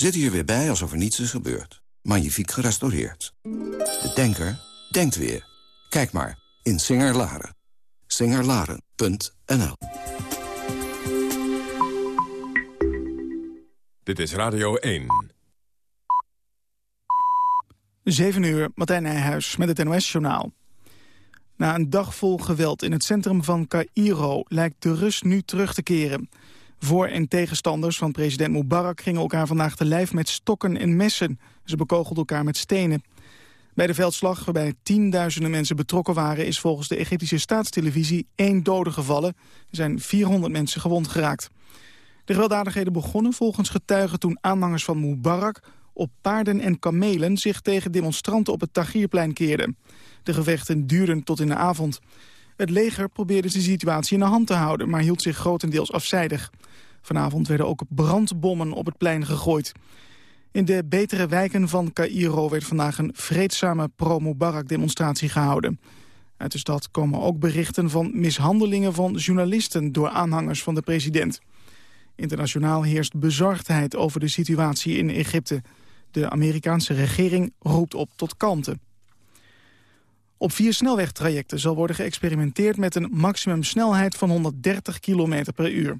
zit hier weer bij alsof er niets is gebeurd. Magnifiek gerestaureerd. De denker denkt weer. Kijk maar in Singer-Laren. Singerlaren.nl Dit is Radio 1. 7 uur, Martijn Nijhuis met het NOS-journaal. Na een dag vol geweld in het centrum van Cairo lijkt de rust nu terug te keren. Voor- en tegenstanders van president Mubarak gingen elkaar vandaag te lijf met stokken en messen. Ze bekogelden elkaar met stenen. Bij de veldslag, waarbij tienduizenden mensen betrokken waren... is volgens de Egyptische staatstelevisie één dode gevallen. Er zijn 400 mensen gewond geraakt. De gewelddadigheden begonnen volgens getuigen toen aanhangers van Mubarak... op paarden en kamelen zich tegen demonstranten op het Tahrirplein keerden. De gevechten duurden tot in de avond. Het leger probeerde de situatie in de hand te houden... maar hield zich grotendeels afzijdig. Vanavond werden ook brandbommen op het plein gegooid. In de betere wijken van Cairo werd vandaag een vreedzame pro-Mubarak-demonstratie gehouden. Uit de stad komen ook berichten van mishandelingen van journalisten door aanhangers van de president. Internationaal heerst bezorgdheid over de situatie in Egypte. De Amerikaanse regering roept op tot kalmte. Op vier snelwegtrajecten zal worden geëxperimenteerd met een maximumsnelheid van 130 km per uur.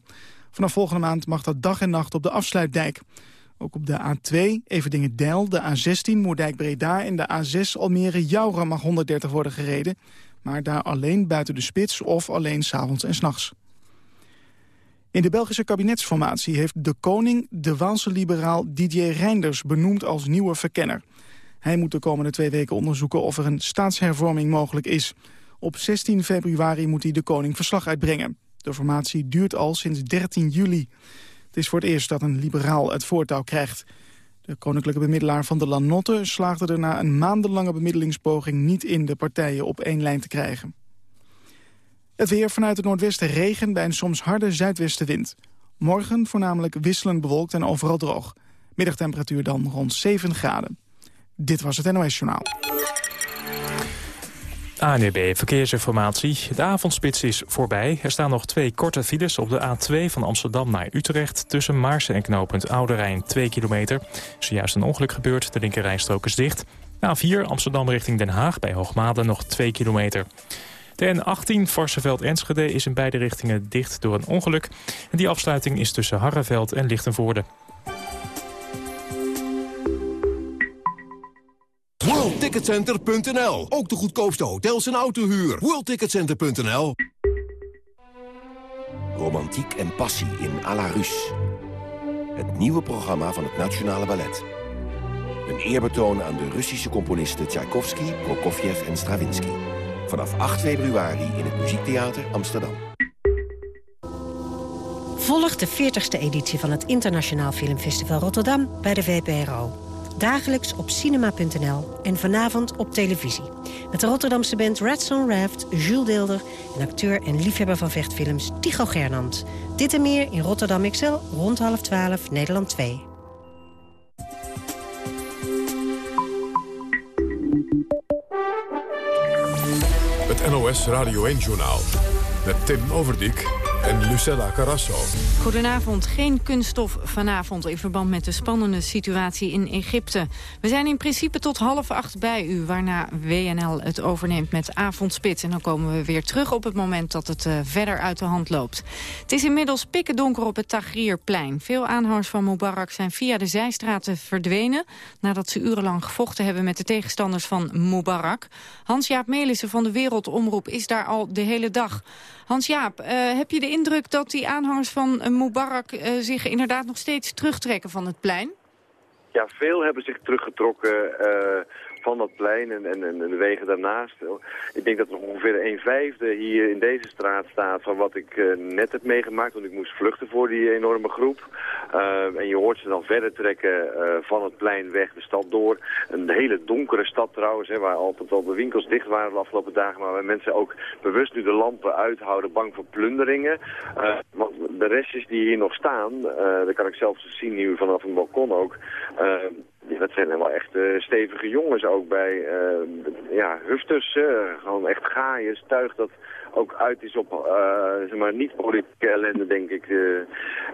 Vanaf volgende maand mag dat dag en nacht op de afsluitdijk. Ook op de A2, Everdingen-Dijl, de A16, Moerdijk-Breda en de A6 Almere-Jouren mag 130 worden gereden. Maar daar alleen buiten de spits of alleen s'avonds en s'nachts. In de Belgische kabinetsformatie heeft de koning de Waalse liberaal Didier Reinders benoemd als nieuwe verkenner. Hij moet de komende twee weken onderzoeken of er een staatshervorming mogelijk is. Op 16 februari moet hij de koning verslag uitbrengen. De formatie duurt al sinds 13 juli. Het is voor het eerst dat een liberaal het voortouw krijgt. De koninklijke bemiddelaar van de Lanotte slaagde er na een maandenlange bemiddelingspoging niet in de partijen op één lijn te krijgen. Het weer vanuit het noordwesten regen bij een soms harde zuidwestenwind. Morgen voornamelijk wisselend bewolkt en overal droog. Middagtemperatuur dan rond 7 graden. Dit was het NOS Journaal. ANEB Verkeersinformatie. De avondspits is voorbij. Er staan nog twee korte files op de A2 van Amsterdam naar Utrecht... tussen Maarsen en knooppunt Oude Rijn 2 kilometer. Zojuist een ongeluk gebeurd, de linkerrijstrook is dicht. A4 Amsterdam richting Den Haag bij Hoogmade nog 2 kilometer. De N18 Varsenveld-Enschede is in beide richtingen dicht door een ongeluk. En die afsluiting is tussen Harreveld en Lichtenvoorde. WorldTicketCenter.nl. Ook de goedkoopste hotels en autohuur. WorldTicketCenter.nl. Romantiek en passie in à la Rus. Het nieuwe programma van het Nationale Ballet. Een eerbetoon aan de Russische componisten Tchaikovsky, Prokofjev en Stravinsky. Vanaf 8 februari in het Muziektheater Amsterdam. Volg de 40ste editie van het Internationaal Filmfestival Rotterdam bij de VPRO. Dagelijks op cinema.nl en vanavond op televisie. Met de Rotterdamse band Redson Raft, Jules Deelder... en acteur en liefhebber van vechtfilms Tycho Gernand. Dit en meer in Rotterdam XL rond half 12, Nederland 2. Het NOS Radio 1-journaal. Met Tim Overdijk en Lucella Carrasso. Goedenavond. Geen kunststof vanavond in verband met de spannende situatie in Egypte. We zijn in principe tot half acht bij u, waarna WNL het overneemt met avondspit. En dan komen we weer terug op het moment dat het uh, verder uit de hand loopt. Het is inmiddels pikken donker op het Tahrirplein. Veel aanhangers van Mubarak zijn via de zijstraten verdwenen... nadat ze urenlang gevochten hebben met de tegenstanders van Mubarak. Hans-Jaap Melissen van de Wereldomroep is daar al de hele dag. Hans-Jaap, uh, heb je de indruk dat die aanhangers van uh, Mubarak uh, zich inderdaad nog steeds terugtrekken van het plein? Ja, veel hebben zich teruggetrokken van dat plein en, en, en, de wegen daarnaast. Ik denk dat er ongeveer een vijfde hier in deze straat staat van wat ik uh, net heb meegemaakt. Want ik moest vluchten voor die enorme groep. Uh, en je hoort ze dan verder trekken uh, van het plein weg de stad door. Een hele donkere stad trouwens, hè, waar altijd al de winkels dicht waren de afgelopen dagen. Maar waar mensen ook bewust nu de lampen uithouden, bang voor plunderingen. want de restjes die hier nog staan, dat kan ik zelfs zien nu vanaf een balkon ook ja, dat zijn wel echt stevige jongens ook bij ja, hufters. gewoon echt gaaiers, tuig dat ook uit is op zeg maar, niet-politieke ellende, denk ik.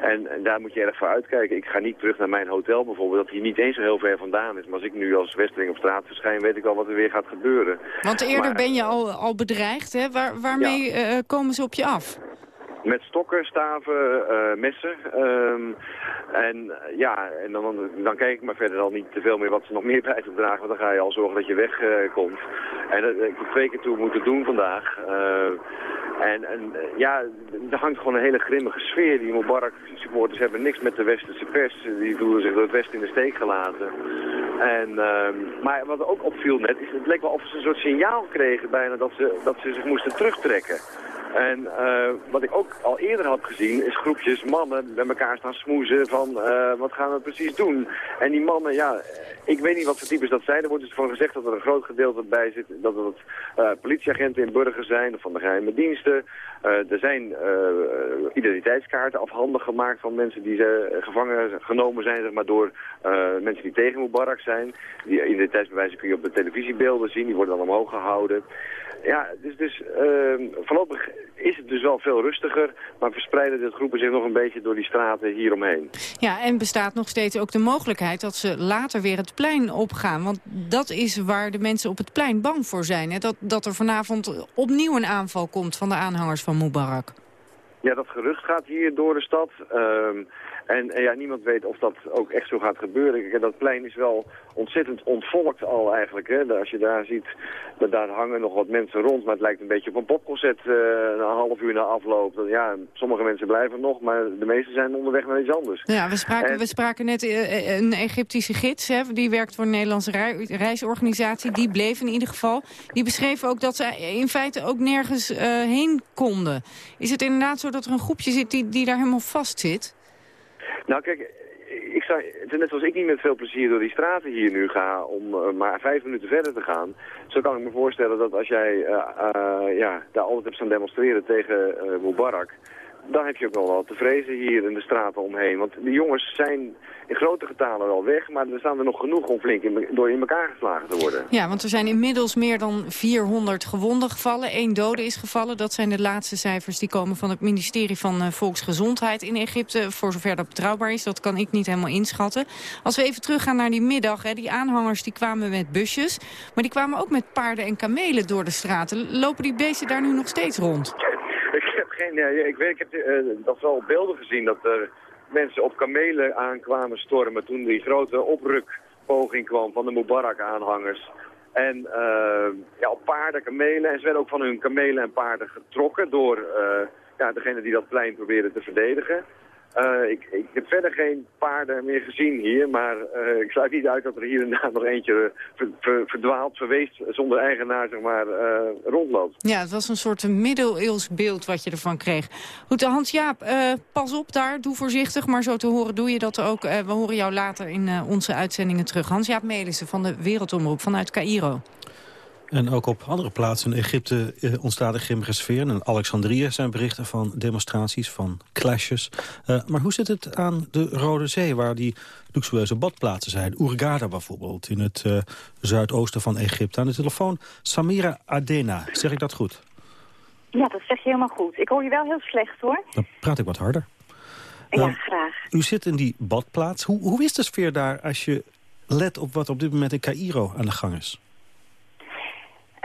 en, en, daar moet je erg voor uitkijken. Ik ga niet terug naar mijn hotel bijvoorbeeld, dat hier niet eens zo heel ver vandaan is. Maar als ik nu als Westeling op straat verschijn, weet ik al wat er weer gaat gebeuren. Want eerder ben je al, al bedreigd, hè? Waar, waarmee komen ze op je af? Met stokken, staven, uh, messen. Um, en uh, ja, en dan, dan kijk ik maar verder al niet te veel meer wat ze nog meer bij te dragen. Want dan ga je al zorgen dat je wegkomt. Uh, en ik heb twee keer toe moeten doen vandaag. en en ja, er hangt gewoon een hele grimmige sfeer. Die Mubarak supporters hebben niks met de westerse pers. Die voelen zich door het Westen in de steek gelaten. En, ehm, maar wat ook opviel net, is het leek wel of ze een soort signaal kregen bijna dat ze, dat ze zich moesten terugtrekken. En uh, wat ik ook al eerder had gezien, is groepjes mannen bij elkaar staan smoezen van uh, wat gaan we precies doen. En die mannen, ja, ik weet niet wat voor types dat zijn. Er wordt dus van gezegd dat er een groot gedeelte bij zit, dat het uh, politieagenten in burger zijn, of van de geheime diensten. er zijn identiteitskaarten afhandig gemaakt van mensen die ze gevangen genomen zijn, zeg maar, door mensen die tegen Mubarak zijn. Die identiteitsbewijzen kun je op de televisiebeelden zien, die worden dan omhoog gehouden. Ja, dus, dus uh, voorlopig is het dus wel veel rustiger, maar verspreiden de groepen zich nog een beetje door die straten hieromheen. Ja, en bestaat nog steeds ook de mogelijkheid dat ze later weer het plein opgaan. Want dat is waar de mensen op het plein bang voor zijn. Hè? Dat, dat er vanavond opnieuw een aanval komt van de aanhangers van Mubarak. Ja, dat gerucht gaat hier door de stad. Uh, en, ja, niemand weet of dat ook echt zo gaat gebeuren. Kijk, dat plein is wel ontzettend ontvolkt al eigenlijk. Hè. Als je daar ziet, dat daar hangen nog wat mensen rond. Maar het lijkt een beetje op een popconcert uh, een half uur na afloop. Dat, ja, sommige mensen blijven nog, maar de meeste zijn onderweg naar iets anders. Ja, we spraken, we spraken net uh, een Egyptische gids. Hè, die werkt voor een Nederlandse reisorganisatie. Die bleef in ieder geval. Die beschreef ook dat ze in feite ook nergens uh, heen konden. Is het inderdaad zo dat er een groepje zit die, die daar helemaal vast zit? Nou kijk, ik zou, net zoals ik niet met veel plezier door die straten hier nu ga om uh, maar vijf minuten verder te gaan. Zo kan ik me voorstellen dat als jij uh, uh, ja, daar altijd hebt staan demonstreren tegen Mubarak dan heb je ook wel wat te vrezen hier in de straten omheen. Want de jongens zijn in grote getalen wel weg, maar er staan er nog genoeg om flink in, door in elkaar geslagen te worden. Ja, want er zijn inmiddels meer dan 400 gewonden gevallen. Eén dode is gevallen. Dat zijn de laatste cijfers die komen van het ministerie van uh, Volksgezondheid in Egypte. Voor zover dat betrouwbaar is, dat kan ik niet helemaal inschatten. Als we even teruggaan naar die middag, hè, die aanhangers die kwamen met busjes. Maar die kwamen ook met paarden en kamelen door de straten. Lopen die beesten daar nu nog steeds rond? Geen... Ja, ik weet, ik heb dat wel beelden gezien dat er mensen op kamelen aankwamen stormen toen die grote oprukpoging kwam van de Mubarak-aanhangers. En uh, ja, op paarden, kamelen. En ze werden ook van hun kamelen en paarden getrokken door uh, ja, degene die dat plein probeerden te verdedigen. Uh, ik, heb verder geen paarden meer gezien hier, maar uh, ik sluit niet uit dat er hier en daar nog eentje ver, verdwaald, verweest, zonder eigenaar, zeg maar, rondloopt. Ja, het was een soort middeleeuws beeld wat je ervan kreeg. Goed, Hans-Jaap, pas op daar, doe voorzichtig, maar zo te horen doe je dat ook. we horen jou later in onze uitzendingen terug. Hans-Jaap Melissen van de Wereldomroep vanuit Cairo. En ook op andere plaatsen in Egypte eh, ontstaat een grimmige sfeer. En in Alexandrië zijn berichten van demonstraties, van clashes. Uh, maar hoe zit het aan de Rode Zee, waar die luxueuze badplaatsen zijn? Urgada bijvoorbeeld, in het uh, zuidoosten van Egypte. Aan de telefoon Samira Adena. Zeg ik dat goed? Ja, dat zeg je helemaal goed. Ik hoor je wel heel slecht, hoor. Dan praat ik wat harder. Ja, graag. U zit in die badplaats. Hoe, hoe is de sfeer daar als je let op wat op dit moment in Cairo aan de gang is?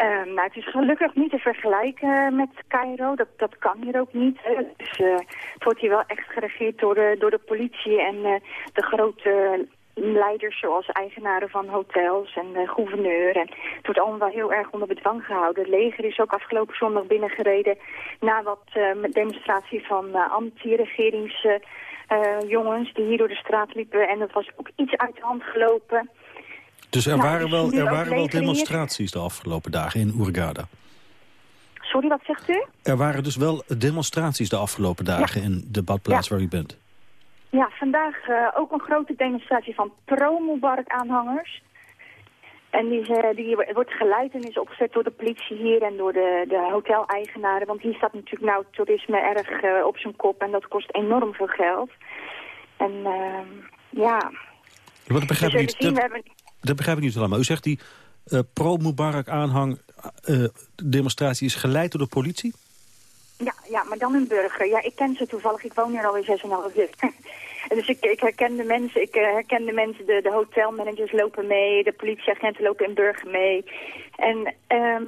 Uh, nou, het is gelukkig niet te vergelijken met Cairo. Dat, dat kan hier ook niet. Dus, uh, het wordt hier wel echt geregeerd door de, door de politie en uh, de grote leiders zoals eigenaren van hotels en gouverneur. En het wordt allemaal wel heel erg onder bedwang gehouden. Het leger is ook afgelopen zondag binnengereden na wat demonstratie van anti-regeringsjongens die hier door de straat liepen. En dat was ook iets uit de hand gelopen. Dus er nou, waren, wel, er waren wel demonstraties de afgelopen dagen in Hurghada? Sorry, wat zegt u? Er waren dus wel demonstraties de afgelopen dagen in de badplaats waar u bent? Ja, vandaag uh, ook een grote demonstratie van pro-Mubarak-aanhangers. En die, uh, die, wordt geleid en is opgezet door de politie hier en door de, de hoteleigenaren. Want hier staat natuurlijk nou toerisme erg uh, op zijn kop en dat kost enorm veel geld. En ja, dat begrijp, Dus ik we hebben- dat begrijp ik niet helemaal. U zegt die eh, pro-Mubarak-aanhang eh, is geleid door de politie? Ja, ja, maar dan een burger. Ja, ik ken ze toevallig. Ik woon hier alweer 6,5 jaar. Dus ik, ik herken de mensen, ik eh, herken de mensen, de, de hotelmanagers lopen mee, de politieagenten lopen in Burger mee. En ehm,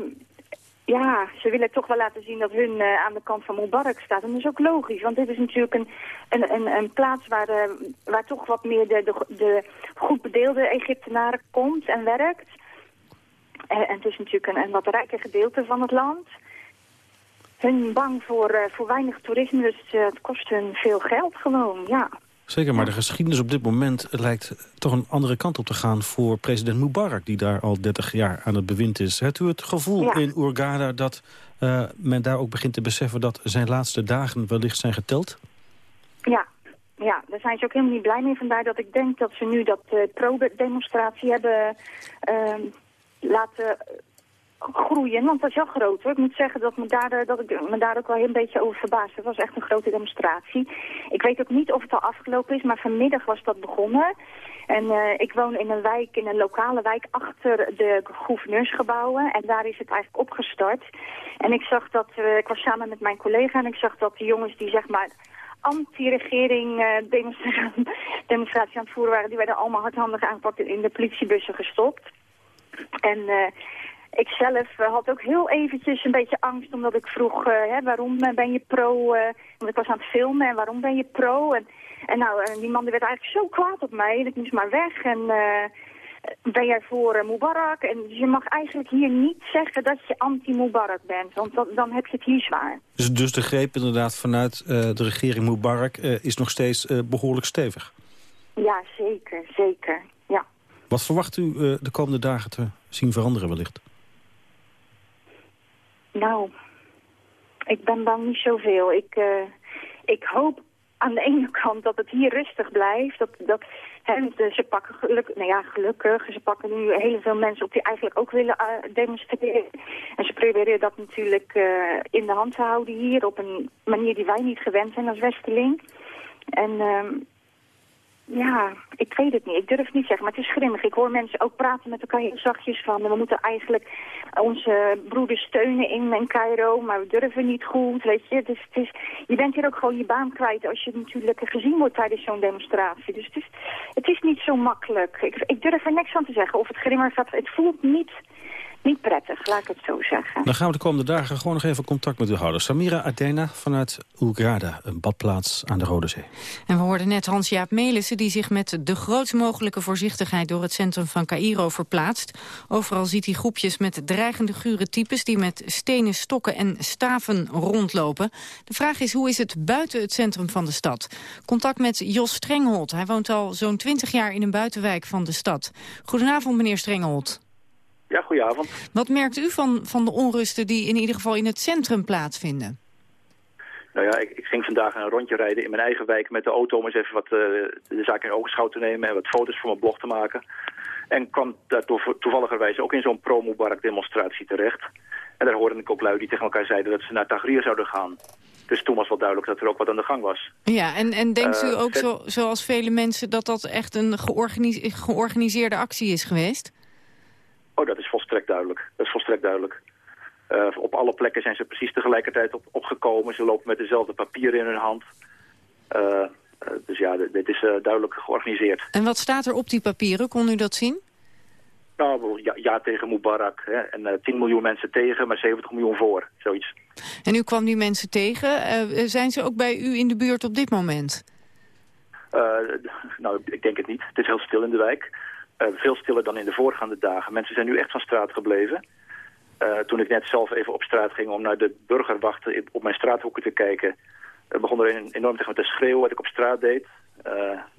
ja, ze willen toch wel laten zien dat hun eh, aan de kant van Mubarak staat. En dat is ook logisch, want dit is natuurlijk een, een, een, een plaats waar, eh, waar toch wat meer de, de, de goed bedeelde Egyptenaren komt en werkt. Eh, en het is natuurlijk een, een wat rijker gedeelte van het land. Hun bang voor, voor weinig toerisme, dus het kost hun veel geld gewoon, ja. Zeker, maar de geschiedenis op dit moment lijkt toch een andere kant op te gaan voor president Mubarak, die daar al 30 jaar aan het bewind is. Hebt u het gevoel Ja. in Hurghada dat eh, men daar ook begint te beseffen dat zijn laatste dagen wellicht zijn geteld? Ja, ja, daar zijn ze ook helemaal niet blij mee. Vandaar dat ik denk dat ze nu dat eh, pro-demonstratie hebben ehm, laten groeien. Want dat is wel groot. Ik moet zeggen dat, me daar, dat ik me daar ook wel een beetje over verbaasd. Het was echt een grote demonstratie. Ik weet ook niet of het al afgelopen is, maar vanmiddag was dat begonnen. En eh, ik woon in een wijk, in een lokale wijk achter de gouverneursgebouwen. En daar is het eigenlijk opgestart. En ik zag dat, eh, ik was samen met mijn collega en ik zag dat de jongens die zeg maar anti-regering demonstra demonstratie aan het voeren waren, die werden allemaal hardhandig aangepakt en in de politiebussen gestopt. En ik zelf eh, had ook heel eventjes een beetje angst, omdat ik vroeg, eh, hè, waarom eh, ben je pro? want ik was aan het filmen en waarom ben je pro? En, en nou, die man die werd eigenlijk zo kwaad op mij, dat ik moest maar weg. En ben jij voor Mubarak? En je mag eigenlijk hier niet zeggen dat je anti-Mubarak bent, want dat, dan heb je het hier zwaar. Dus, dus de greep inderdaad vanuit de regering Mubarak is nog steeds eh, behoorlijk stevig. Ja, zeker, zeker, ja. Wat verwacht u de komende dagen te zien veranderen wellicht? Nou, ik ben bang niet zoveel. Ik, eh, ik hoop aan de ene kant dat het hier rustig blijft. Dat, dat, hè, ze pakken geluk, nou ja, gelukkig, ze pakken nu heel veel mensen op die eigenlijk ook willen eh, demonstreren. En ze proberen dat natuurlijk eh, in de hand te houden hier op een manier die wij niet gewend zijn als Westerling. En ehm, ja, ik weet het niet. Ik durf het niet zeggen, maar het is grimmig. Ik hoor mensen ook praten met elkaar heel zachtjes van... we moeten eigenlijk onze broeders steunen in, in Cairo, maar we durven niet goed, weet je. Dus het is, je bent hier ook gewoon je baan kwijt als je natuurlijk gezien wordt tijdens zo'n demonstratie. Dus het is, het is niet zo makkelijk. Ik, ik durf er niks van te zeggen. Of het grimmer gaat, het voelt niet, niet prettig, laat ik het zo zeggen. Dan gaan we de komende dagen gewoon nog even contact met u houden. Samira Adena vanuit Oegrada, een badplaats aan de Rode Zee. En we hoorden net Hans-Jaap Melissen die zich met de grootst mogelijke voorzichtigheid door het centrum van Cairo verplaatst. Overal ziet hij groepjes met dreigende gure types die met stenen, stokken en staven rondlopen. De vraag is hoe is het buiten het centrum van de stad? Contact met Jos Strenghold. Hij woont al zo'n 20 jaar in een buitenwijk van de stad. Goedenavond meneer Strenghold. Ja, goedenavond. Wat merkt u van, van de onrusten die in ieder geval in het centrum plaatsvinden? Nou ja, ik, ik ging vandaag een rondje rijden in mijn eigen wijk met de auto om eens even wat eh, de zaak in ogenschouw te nemen en wat foto's voor mijn blog te maken. En kwam daar toev- toevalligerwijs ook in zo'n pro-Mubarak demonstratie terecht. En daar hoorde ik ook lui die tegen elkaar zeiden dat ze naar Tahrir zouden gaan. Dus toen was wel duidelijk dat er ook wat aan de gang was. Ja, en, en denkt u Eh, ook het- zo, zoals vele mensen dat dat echt een georganis- georganiseerde actie is geweest? Oh, dat is volstrekt duidelijk. Dat is volstrekt duidelijk. Eh, op alle plekken zijn ze precies tegelijkertijd op, opgekomen. Ze lopen met dezelfde papieren in hun hand. Eh, eh, dus ja, dit, is duidelijk georganiseerd. En wat staat er op die papieren? Kon u dat zien? Nou, ja, ja tegen Mubarak. Hè, en eh 10 miljoen mensen tegen, maar 70 miljoen voor. Zoiets. En u kwam die mensen tegen. Zijn ze ook bij u in de buurt op dit moment? Nou, ik denk het niet. Het is heel stil in de wijk. Eh, veel stiller dan in de voorgaande dagen. Mensen zijn nu echt van straat gebleven. Eh, toen ik net zelf even op straat ging om naar de burgerwachten op mijn straathoeken te kijken... eh, begon er een- enorm tegen me te schreeuwen wat ik op straat deed.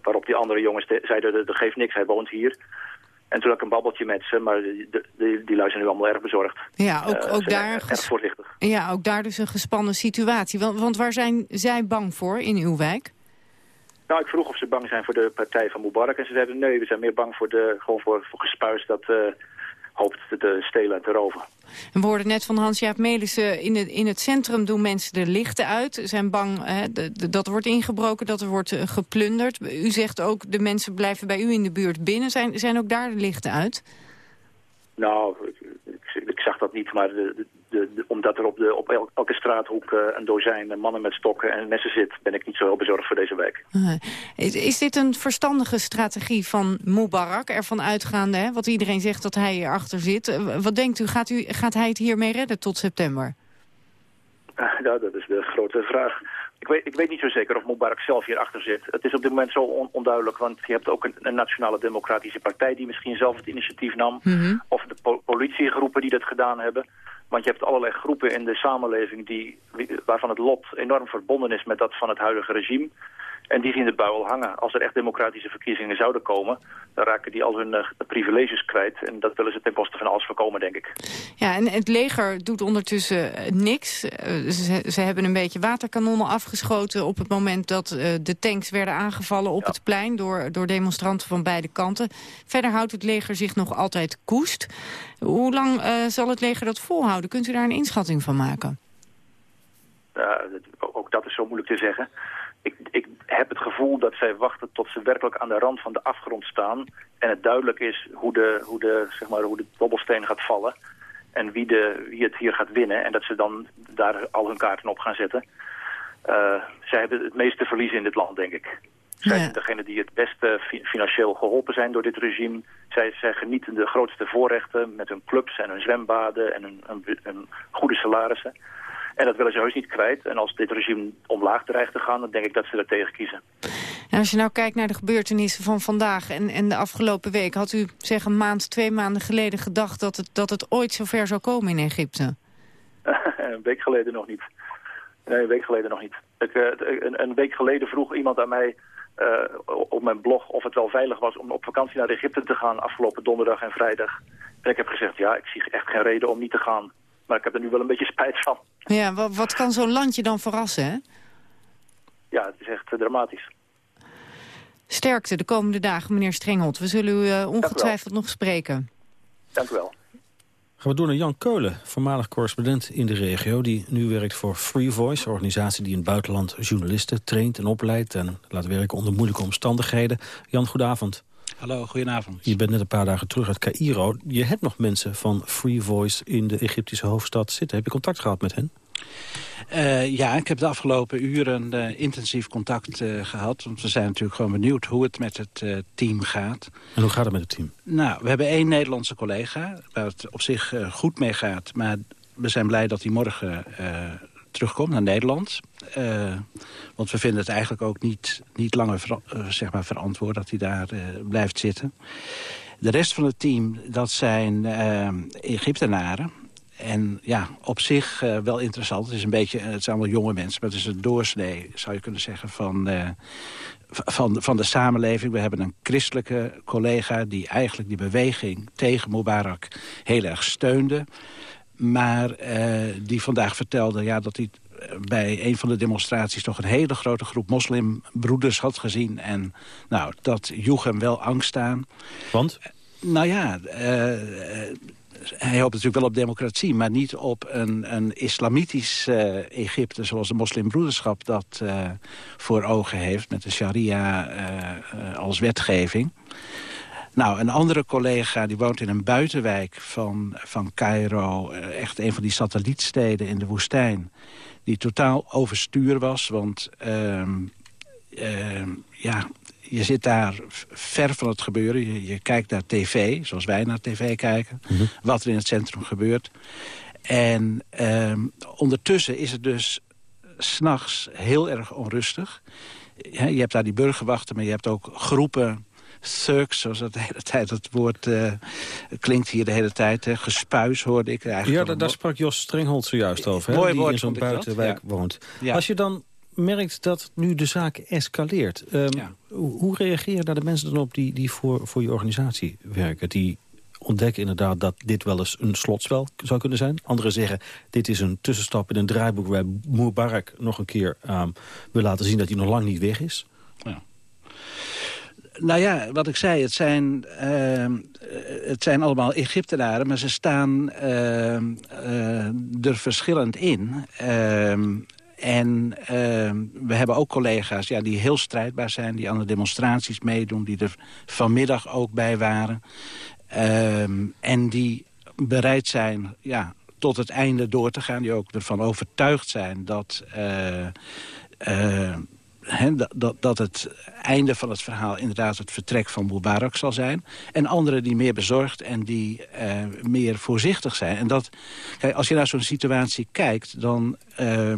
Waarop die andere jongens de- zeiden, dat geeft niks, hij woont hier. En toen had ik een babbeltje met ze, maar die, die, die lui zijn nu allemaal erg bezorgd. Ja, ook, ook daar erg ges- voorzichtig. ja, ook daar dus een gespannen situatie. Want, want waar zijn zij bang voor in uw wijk? Nou, ik vroeg of ze bang zijn voor de partij van Mubarak. En ze zeiden nee, we zijn meer bang voor, de, gewoon voor, voor gespuis dat, eh, hoopt te stelen en te roven. En we hoorden net van Hans-Jaap Melissen, in het, in het centrum doen mensen de lichten uit. Ze zijn bang hè, dat er wordt ingebroken, dat er wordt eh, geplunderd. U zegt ook, de mensen blijven bij u in de buurt binnen. Zijn, zijn ook daar de lichten uit? Nou, ik, ik zag dat niet, maar de, de, omdat er op, de, op elke straathoek uh, een dozijn mannen met stokken en messen zit... ben ik niet zo heel bezorgd voor deze wijk. Is, is, dit een verstandige strategie van Mubarak, ervan uitgaande... Hè, wat iedereen zegt dat hij erachter zit? Eh, wat denkt u gaat, u, gaat hij het hiermee redden tot september? Uh, nou, dat is de grote vraag. Ik weet, ik weet niet zo zeker of Mubarak zelf hierachter zit. Het is op dit moment zo onduidelijk, want je hebt ook een, een, nationale democratische partij... die misschien zelf het initiatief nam, mhm. of de politiegroepen die dat gedaan hebben... Want je hebt allerlei groepen in de samenleving die, waarvan het lot enorm verbonden is met dat van het huidige regime. En die zien de buil hangen. Als er echt democratische verkiezingen zouden komen... dan raken die al hun uh, privileges kwijt. En dat willen ze ten koste van alles voorkomen, denk ik. Ja, en het leger doet ondertussen uh, niks. Uh, ze, ze, hebben een beetje waterkanonnen afgeschoten... op het moment dat de tanks werden aangevallen op het plein... Door, door demonstranten van beide kanten. Verder houdt het leger zich nog altijd koest. Hoe lang zal het leger dat volhouden? Kunt u daar een inschatting van maken? ook dat is zo moeilijk te zeggen ik, ik heb het gevoel dat zij wachten tot ze werkelijk aan de rand van de afgrond staan. En het duidelijk is hoe de, hoe de, zeg maar, hoe de dobbelsteen gaat vallen. En wie, de, wie het hier gaat winnen. En dat ze dan daar al hun kaarten op gaan zetten. Uh, zij hebben het meeste verliezen in dit land, denk ik. Zij zijn degene die het beste financieel geholpen zijn door dit regime. Zij, zij genieten de grootste voorrechten met hun clubs en hun zwembaden en hun, hun, hun goede salarissen. En dat willen ze heus niet kwijt. En als dit regime omlaag dreigt te gaan, dan denk ik dat ze er tegen kiezen. En als je nou kijkt naar de gebeurtenissen van vandaag en, en de afgelopen week... had u zeg een maand, twee maanden geleden gedacht dat het, dat het ooit zover zou komen in Egypte? een week geleden nog niet. Nee, een week geleden nog niet. Ik, uh, een, een, week geleden vroeg iemand aan mij uh, op mijn blog of het wel veilig was om op vakantie naar Egypte te gaan afgelopen donderdag en vrijdag. En ik heb gezegd, ja, ik zie echt geen reden om niet te gaan. Maar ik heb er nu wel een beetje spijt van. Ja, wat, wat kan zo'n landje dan verrassen, hè? Ja, het is echt uh, dramatisch. Sterkte de komende dagen, meneer Strengelt. We zullen u uh, ongetwijfeld nog spreken. Dank u wel. Gaan we door naar Jan Keulen, voormalig correspondent in de regio... die nu werkt voor Free Voice, een organisatie die in het buitenland journalisten traint en opleidt... en laat werken onder moeilijke omstandigheden. Jan, goedenavond. Hallo, goedenavond. Je bent net een paar dagen terug uit Cairo. Je hebt nog mensen van Free Voice in de Egyptische hoofdstad zitten. Heb je contact gehad met hen? Uh, ja, ik heb de afgelopen uren uh, intensief contact uh, gehad. Want we zijn natuurlijk gewoon benieuwd hoe het met het team gaat. En hoe gaat het met het team? Nou, we hebben één Nederlandse collega waar het op zich goed mee gaat. Maar we zijn blij dat hij morgen terugkomt naar Nederland. Uh, want we vinden het eigenlijk ook niet, niet langer uh, zeg maar verantwoord dat hij daar uh, blijft zitten. De rest van het team, dat zijn Egyptenaren. En ja, op zich wel interessant. Het, is een beetje, het zijn allemaal jonge mensen, maar het is een doorsnee, zou je kunnen zeggen, van, van, van de samenleving. We hebben een christelijke collega die eigenlijk die beweging tegen Mubarak heel erg steunde. Maar die vandaag vertelde ja, dat hij bij een van de demonstraties... toch een hele grote groep moslimbroeders had gezien. En nou, dat joeg hem wel angst aan. Want? Nou ja, uh, hij hoopt natuurlijk wel op democratie... maar niet op een, een islamitisch uh, Egypte zoals de moslimbroederschap dat uh, voor ogen heeft... met de sharia als wetgeving. Nou, een andere collega die woont in een buitenwijk van, van Cairo. Eh, echt een van die satellietsteden in de woestijn. Die totaal overstuur was, want... Uh, uh, ja, je zit daar ver van het gebeuren. Je, je, kijkt naar tv, zoals wij naar tv kijken. Mhm. Wat er in het centrum gebeurt. En ehm, ondertussen is het dus s'nachts heel erg onrustig. je hebt daar die burgerwachten, maar je hebt ook groepen thugs, zoals dat de hele tijd het woord uh, klinkt hier de hele tijd. Hè. Gespuis hoorde ik eigenlijk. Ja, daar, sprak Jos Strenghold zojuist over, hè, Mooi die in zo'n buitenwijk woont. Als je dan merkt dat nu de zaak escaleert. Um, Hoe reageren daar de mensen dan op die, die voor, voor je organisatie werken? Die ontdekken inderdaad dat dit wel eens een slotspel zou kunnen zijn. Anderen zeggen, dit is een tussenstap in een draaiboek... waar Mubarak nog een keer um, wil laten zien dat hij nog lang niet weg is. Nou ja, wat ik zei, het zijn, uh, het zijn allemaal Egyptenaren... maar ze staan uh, er verschillend in. Ehm, en we hebben ook collega's ja, die heel strijdbaar zijn... die aan de demonstraties meedoen, die er vanmiddag ook bij waren. en die bereid zijn ja, tot het einde door te gaan. Die ook ervan overtuigd zijn dat... Uh, dat, dat het einde van het verhaal inderdaad het vertrek van Mubarak zal zijn. En anderen die meer bezorgd en die uh, meer voorzichtig zijn. En dat, kijk, als je naar zo'n situatie kijkt, dan uh,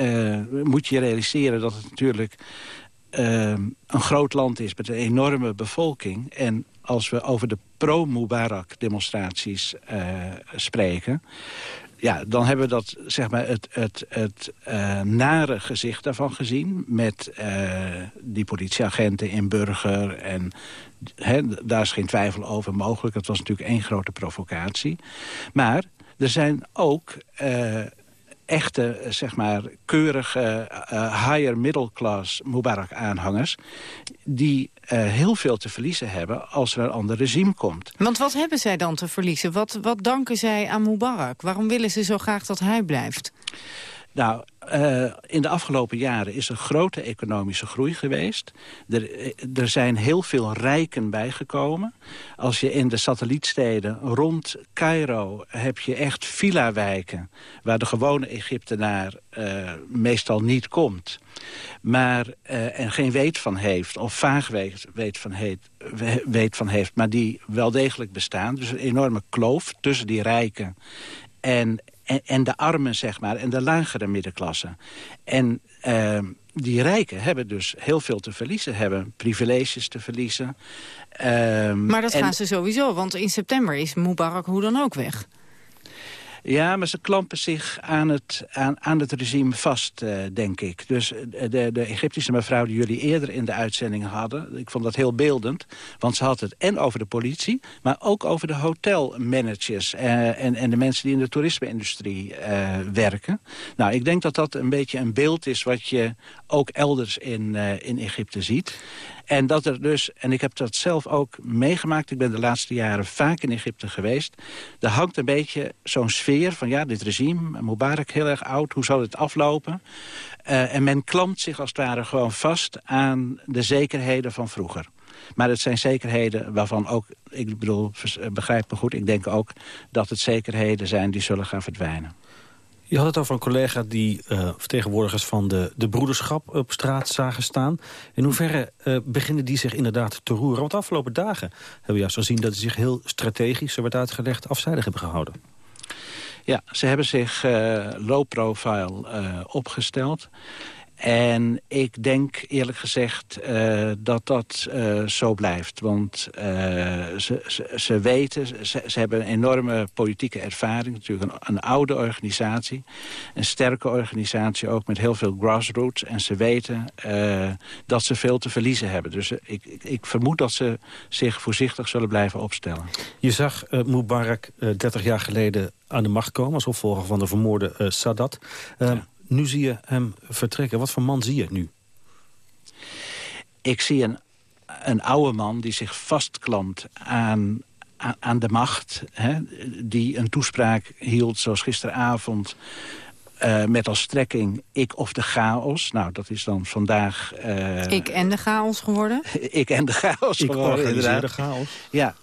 uh, moet je realiseren dat het natuurlijk ehm, een groot land is met een enorme bevolking. En als we over de pro-Mubarak demonstraties eh, spreken ja, dan hebben we dat, zeg maar, het, het, het uh, nare gezicht daarvan gezien... met uh, die politieagenten in Burger. En daar is geen twijfel over mogelijk. Dat was natuurlijk één grote provocatie. Maar er zijn ook uh, echte, zeg maar, keurige uh, higher middle class Mubarak-aanhangers... die heel veel te verliezen hebben als er een ander regime komt. Want wat hebben zij dan te verliezen? Wat, wat danken zij aan Mubarak? Waarom willen ze zo graag dat hij blijft? Nou, uh, in de afgelopen jaren is er grote economische groei geweest. Er, eh, er zijn heel veel rijken bijgekomen. Als je in de satellietsteden rond Cairo heb je echt villa-wijken... waar de gewone Egyptenaar uh, meestal niet komt. Maar, en geen weet van heeft, of vaag weet, weet, van heet, weet van heeft... maar die wel degelijk bestaan. Dus een enorme kloof tussen die rijken en, en, en, de armen, zeg maar, en de lagere middenklasse. En uh, die rijken hebben dus heel veel te verliezen, hebben privileges te verliezen. Uh, maar dat gaan ze sowieso, want in september is Mubarak hoe dan ook weg. Ja, maar ze klampen zich aan het, aan, aan het regime vast, uh, denk ik. Dus eh, de, de Egyptische mevrouw die jullie eerder in de uitzending hadden... ik vond dat heel beeldend, want ze had het en over de politie... maar ook over de hotelmanagers uh, en, en de mensen die in de toerisme-industrie werken. Nou, ik denk dat dat een beetje een beeld is wat je ook elders in, in Egypte ziet. En dat er dus, en ik heb dat zelf ook meegemaakt... ik ben de laatste jaren vaak in Egypte geweest... er hangt een beetje zo'n sfeer van ja, dit regime, Mubarak heel erg oud... hoe zal het aflopen? Uh, en men klampt zich als het ware gewoon vast aan de zekerheden van vroeger. Maar het zijn zekerheden waarvan ook, ik bedoel, begrijp me goed... ik denk ook dat het zekerheden zijn die zullen gaan verdwijnen. Je had het over een collega die uh, vertegenwoordigers van de, de broederschap op straat zagen staan. In hoeverre uh, beginnen die zich inderdaad te roeren? Want de afgelopen dagen hebben we juist gezien dat ze zich heel strategisch, er werd uitgelegd, afzijdig hebben gehouden. Ja, ze hebben zich uh, low profile opgesteld. En ik denk eerlijk gezegd uh, dat dat uh, zo blijft. Want uh, ze, ze, ze, weten, ze, ze, hebben een enorme politieke ervaring. Natuurlijk een, een, oude organisatie. Een sterke organisatie ook met heel veel grassroots. En ze weten dat ze veel te verliezen hebben. Dus ik, ik, ik, vermoed dat ze zich voorzichtig zullen blijven opstellen. Je zag Mubarak 30 jaar geleden aan de macht komen... als opvolger van de vermoorde Sadat. Ja. Nu zie je hem vertrekken. Wat voor man zie je nu? Ik zie een, een oude man die zich vastklampt aan, aan, aan de macht. Hè, die een toespraak hield zoals gisteravond... Uh, met als strekking ik of de chaos. Nou, dat is dan vandaag... Uh, ik en de chaos geworden? ik en de chaos ik geworden, inderdaad. de chaos. Ja,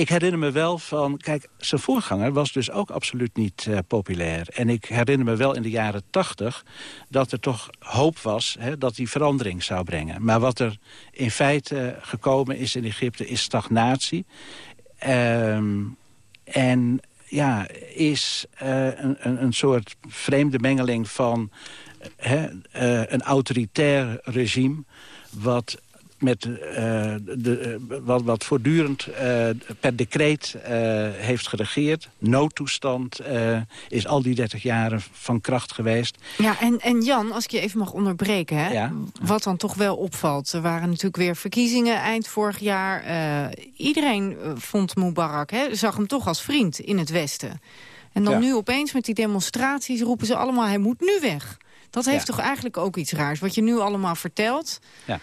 ik herinner me wel van... Kijk, zijn voorganger was dus ook absoluut niet uh, populair. En ik herinner me wel in de jaren tachtig... dat er toch hoop was hè, dat die verandering zou brengen. Maar wat er in feite gekomen is in Egypte is stagnatie. Um, en ja, is uh, een, een, een soort vreemde mengeling van... Uh, een autoritair regime... wat met, uh, de, uh, wat, wat voortdurend uh, per decreet heeft geregeerd. Noodtoestand is al die 30 jaren van kracht geweest. Ja, en, en Jan, als ik je even mag onderbreken... Hè, ja. wat dan toch wel opvalt. Er waren natuurlijk weer verkiezingen eind vorig jaar. iedereen vond Mubarak, hè, zag hem toch als vriend in het Westen. En dan ja. nu opeens met die demonstraties roepen ze allemaal... hij moet nu weg. Dat heeft ja. toch eigenlijk ook iets raars. Wat je nu allemaal vertelt... Ja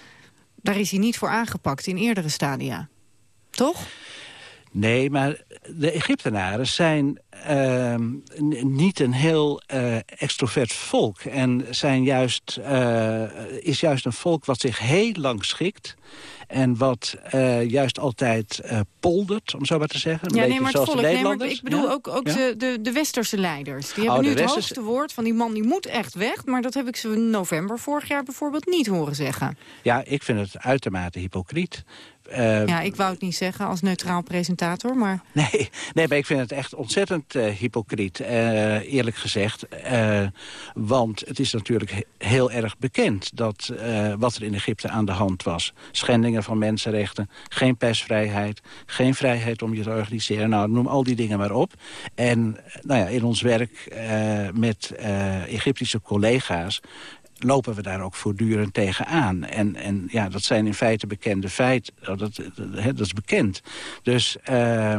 Daar is hij niet voor aangepakt in eerdere stadia. Toch? Nee, maar de Egyptenaren zijn uh, niet een heel uh, extrovert volk. En zijn juist, uh, is juist een volk wat zich heel lang schikt. En wat uh, juist altijd poldert, om zo maar te zeggen. Een ja, beetje nee, maar zoals volk, nee, maar ik bedoel Ja? ook, ook Ja? de, de, de westerse leiders. Die Oh, hebben nu het westerse- hoogste woord van die man die moet echt weg. Maar dat heb ik ze in november vorig jaar bijvoorbeeld niet horen zeggen. Ja, ik vind het uitermate hypocriet. Uh, Ja, ik wou het niet zeggen als neutraal presentator, maar... Nee, nee, maar ik vind het echt ontzettend uh, hypocriet, uh, eerlijk gezegd. Uh, want het is natuurlijk he heel erg bekend dat wat er in Egypte aan de hand was. Schendingen van mensenrechten, geen persvrijheid, geen vrijheid om je te organiseren. Nou, noem al die dingen maar op. En nou ja, in ons werk met Egyptische collega's lopen we daar ook voortdurend tegenaan. En, en ja, dat zijn in feite bekende feiten. Dat, dat, dat is bekend. Dus uh,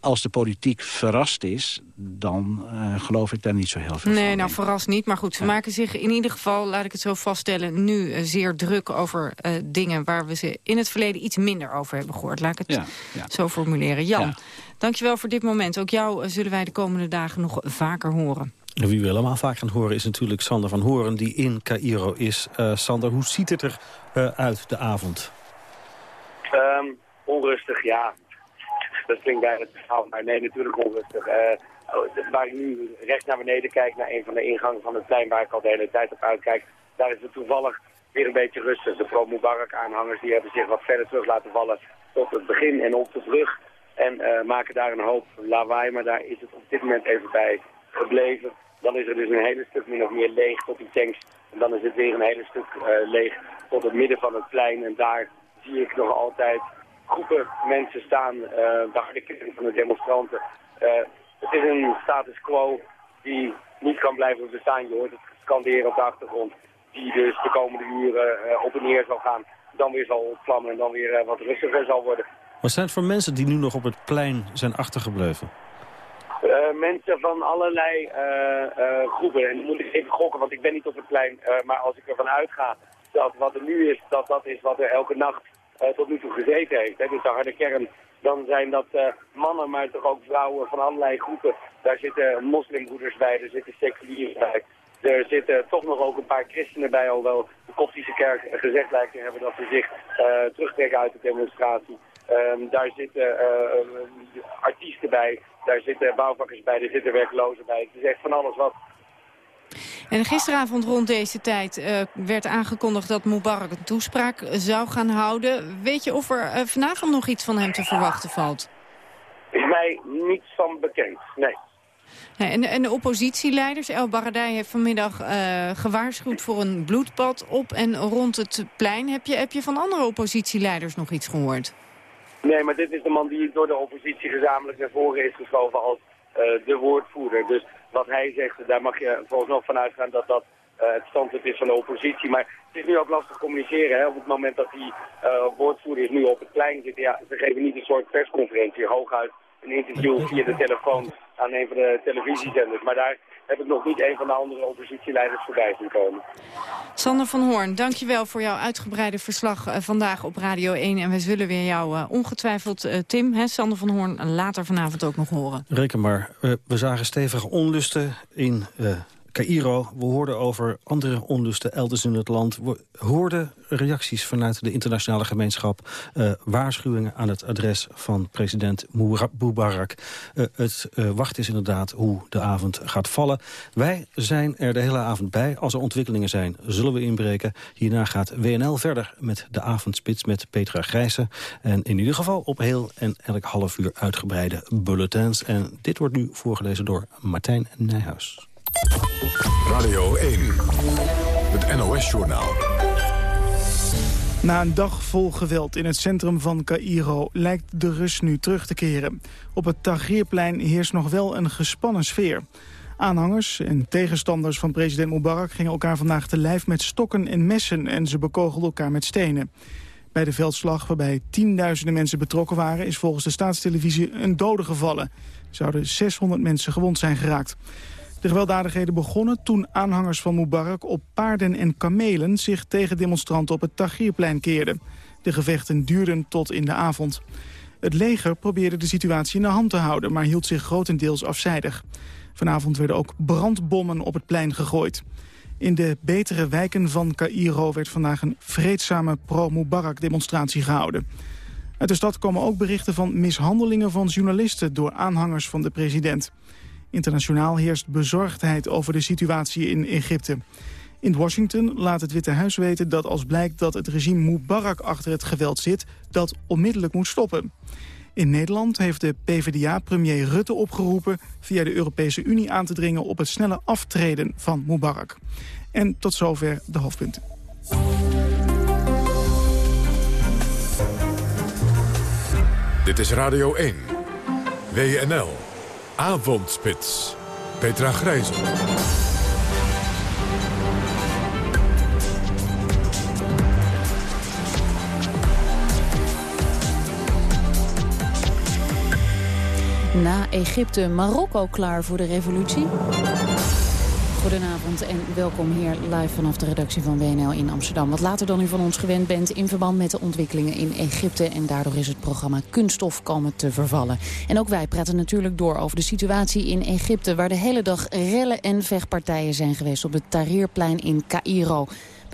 als de politiek verrast is, dan uh, geloof ik daar niet zo heel veel nee, van. nou verrast niet. Maar goed, ze ja. maken zich in ieder geval, laat ik het zo vaststellen... nu uh, zeer druk over uh, dingen waar we ze in het verleden iets minder over hebben gehoord. Laat ik het ja, ja. zo formuleren. Jan, Ja. dankjewel voor dit moment. Ook jou zullen wij de komende dagen nog vaker horen. Wie we helemaal vaak gaan horen is natuurlijk Sander van Horen... die in Cairo is. Uh, Sander, hoe ziet het er uh, uit de avond? Um, onrustig, ja. Dat klinkt bijna te fout, maar nee, natuurlijk onrustig. Uh, waar ik nu recht naar beneden kijk, naar een van de ingangen van het plein... waar ik al de hele tijd op uitkijk, daar is het toevallig weer een beetje rustig. De pro-Mubarak-aanhangers hebben zich wat verder terug laten vallen tot het begin en op de brug. En maken daar een hoop lawaai, maar daar is het op dit moment even bij gebleven. Dan is er dus een hele stuk min of meer leeg tot die tanks. En dan is het weer een hele stuk uh, leeg tot het midden van het plein. En daar zie ik nog altijd groepen mensen staan, uh, de harde kern van de demonstranten. Uh, het is een status quo die niet kan blijven bestaan. Je hoort het skanderen op de achtergrond. Die dus de komende uren op en neer zal gaan. Dan weer zal ontvlammen en dan weer wat rustiger zal worden. Wat zijn het voor mensen die nu nog op het plein zijn achtergebleven? Uh, mensen van allerlei uh, uh, groepen. En dan moet ik even gokken, want ik ben niet op het plein. maar als ik ervan uitga dat wat er nu is, dat dat is wat er elke nacht tot nu toe gezeten heeft. Hè, dus de harde kern. Dan zijn dat mannen, maar toch ook vrouwen van allerlei groepen. Daar zitten moslimbroeders bij, er zitten seculieren bij. Er zitten toch nog ook een paar christenen bij, alhoewel de koptische kerk gezegd lijkt te hebben dat ze zich terugtrekken uit de demonstratie. Um, daar zitten uh, artiesten bij, daar zitten bouwvakkers bij, er zitten werklozen bij. Het is echt van alles wat. En gisteravond rond deze tijd uh, werd aangekondigd dat Mubarak een toespraak zou gaan houden. Weet je of er uh, vanavond nog iets van hem te verwachten valt? Is mij niets van bekend, nee. En, en, de oppositieleiders, El Baradei heeft vanmiddag gewaarschuwd voor een bloedbad op en rond het plein. Heb je, heb je van andere oppositieleiders nog iets gehoord? Nee, maar dit is de man die door de oppositie gezamenlijk naar voren is geschoven als uh, de woordvoerder. Dus wat hij zegt, daar mag je volgens nog van uitgaan dat dat uh, het standpunt is van de oppositie. Maar het is nu ook lastig communiceren. Hè? Op het moment dat die uh, woordvoerders nu op het plein zitten, ja, ze geven niet een soort persconferentie, hooguit een interview via de telefoon aan een van de televisiezenders. Maar daar heb ik nog niet een van de andere oppositieleiders voorbij zien komen. Sander van Hoorn, dankjewel voor jouw uitgebreide verslag uh, vandaag op Radio 1. En we zullen weer jou uh, ongetwijfeld, uh, Tim, hè, Sander van Hoorn, later vanavond ook nog horen. Reken maar, we zagen stevige onlusten in Cairo. We hoorden over andere onlusten elders in het land. We hoorden reacties vanuit de internationale gemeenschap. Uh, waarschuwingen aan het adres van president Mubarak. Uh, het uh, wacht is inderdaad hoe de avond gaat vallen. Wij zijn er de hele avond bij. Als er ontwikkelingen zijn, zullen we inbreken. Hierna gaat WNL verder met de avondspits met Petra Grijssen. En in ieder geval op heel en elk half uur uitgebreide bulletins. En dit wordt nu voorgelezen door Martijn Nijhuis. Radio 1, het NOS-journaal. Na een dag vol geweld in het centrum van Cairo lijkt de rust nu terug te keren. Op het Tahrirplein heerst nog wel een gespannen sfeer. Aanhangers en tegenstanders van president Mubarak gingen elkaar vandaag te lijf met stokken en messen en ze bekogelden elkaar met stenen. Bij de veldslag, waarbij tienduizenden mensen betrokken waren, is volgens de staatstelevisie een dode gevallen. Er zouden 600 mensen gewond zijn geraakt. De gewelddadigheden begonnen toen aanhangers van Mubarak op paarden en kamelen zich tegen demonstranten op het Tahrirplein keerden. De gevechten duurden tot in de avond. Het leger probeerde de situatie in de hand te houden, maar hield zich grotendeels afzijdig. Vanavond werden ook brandbommen op het plein gegooid. In de betere wijken van Cairo werd vandaag een vreedzame pro-Mubarak-demonstratie gehouden. Uit de stad komen ook berichten van mishandelingen van journalisten door aanhangers van de president. Internationaal heerst bezorgdheid over de situatie in Egypte. In Washington laat het Witte Huis weten dat als blijkt dat het regime Mubarak achter het geweld zit, dat onmiddellijk moet stoppen. In Nederland heeft de PvdA premier Rutte opgeroepen via de Europese Unie aan te dringen op het snelle aftreden van Mubarak. En tot zover de hoofdpunten. Dit is Radio 1. WNL. Avondspits. Petra Grijzen. Na Egypte, Marokko klaar voor de revolutie? Goedenavond en welkom hier live vanaf de redactie van WNL in Amsterdam. Wat later dan u van ons gewend bent in verband met de ontwikkelingen in Egypte. En daardoor is het programma Kunststof komen te vervallen. En ook wij praten natuurlijk door over de situatie in Egypte... waar de hele dag rellen en vechtpartijen zijn geweest op het Tahrirplein in Cairo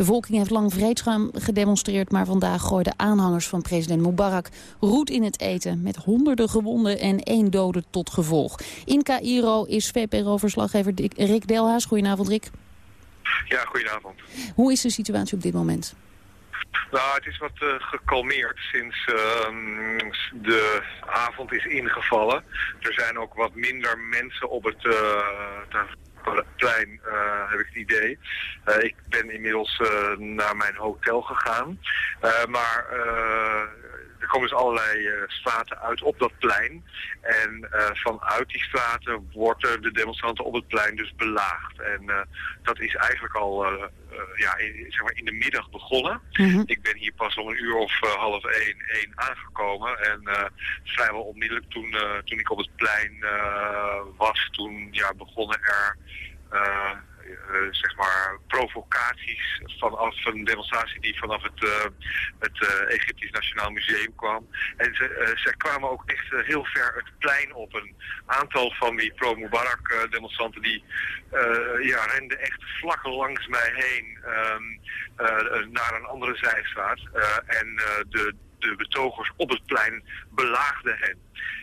bevolking heeft lang vreedzaam gedemonstreerd... maar vandaag gooiden aanhangers van president Mubarak roet in het eten... met honderden gewonden en één dode tot gevolg. In Cairo is VPRO-verslaggever Rick Delhaas. Goedenavond, Rick. Ja, goedenavond. Hoe is de situatie op dit moment? Nou, het is wat uh, gekalmeerd sinds uh, de avond is ingevallen. Er zijn ook wat minder mensen op het uh, plein, uh, heb ik het idee. Uh, ik ben inmiddels uh, naar mijn hotel gegaan. maar er komen dus allerlei straten uit op dat plein. En vanuit die straten worden de demonstranten op het plein dus belaagd. En dat is eigenlijk al ja, in, zeg maar in de middag begonnen. Mhm. Ik ben hier pas om een uur of half één, één aangekomen. En vrijwel onmiddellijk toen, toen ik op het plein was, toen ja, begonnen er zeg maar provocaties vanaf een demonstratie die vanaf het, uh, het uh, Egyptisch Nationaal Museum kwam. En ze, ze kwamen ook echt heel ver het plein op. Een aantal van die pro-Mubarak demonstranten die ja, renden echt vlak langs mij heen um, naar een andere zijstraat. en de, de betogers op het plein belaagden hen.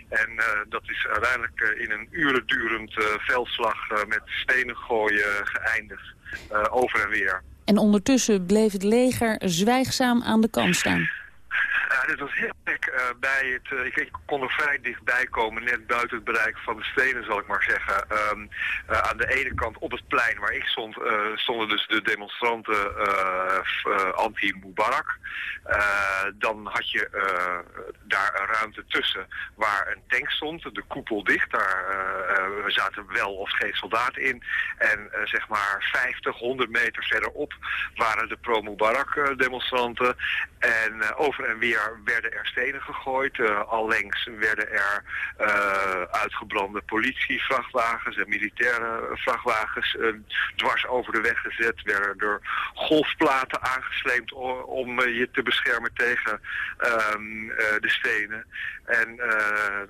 En uh, dat is uiteindelijk uh, in een urendurend uh, veldslag met stenen gooien geëindigd. over en weer. En ondertussen bleef het leger zwijgzaam aan de kant staan. Ja, dit was heel gek. Uh, bij het, uh, ik, kon er vrij dichtbij komen, net buiten het bereik van de stenen zal ik maar zeggen. Um, uh, aan de ene kant op het plein waar ik stond, stonden dus de demonstranten anti-Mubarak. dan had je daar een ruimte tussen waar een tank stond, de koepel dicht. Daar zaten wel of geen soldaten in. En zeg maar 50, 100 meter verderop waren de pro-Mubarak demonstranten. En over en weer werden er stenen gegooid. Uh, allengs werden er uh, uitgebrande politievrachtwagens en militaire vrachtwagens uh, dwars over de weg gezet. Werden er golfplaten aangesleept om je te beschermen tegen ehm, de stenen. En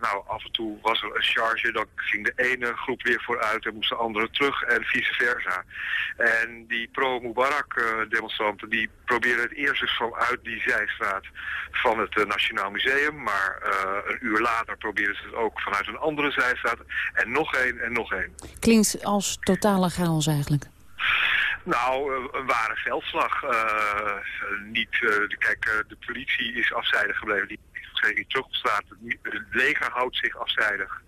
nou, af en toe was er een charge, dan ging de ene groep weer vooruit en moest de andere terug en vice versa. En die pro-Mubarak demonstranten die probeerden het eerst eens vanuit die zijstraat van het uh, Nationaal Museum. Maar uh, een uur later probeerden ze het ook vanuit een andere zijstraat. En nog één en nog één. Klinkt als totale chaos eigenlijk. Nou, een ware veldslag. Niet, kijk, de politie is afzijdig gebleven. Het leger houdt zich afzijdig.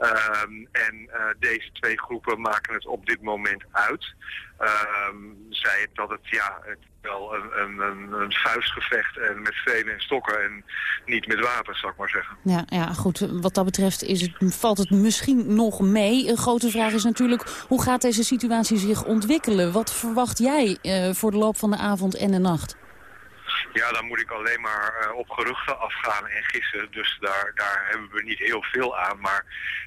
Um, en uh, deze twee groepen maken het op dit moment uit. Um, zei het dat het, ja, het wel een, een, een, vuistgevecht en met stenen en stokken en niet met wapens, zou ik maar zeggen. Ja, ja goed. Wat dat betreft is het, valt het misschien nog mee. Een grote vraag is natuurlijk, hoe gaat deze situatie zich ontwikkelen? Wat verwacht jij uh, voor de loop van de avond en de nacht? Ja, dan moet ik alleen maar uh, op geruchten afgaan en gissen. Dus daar, daar hebben we niet heel veel aan. Maar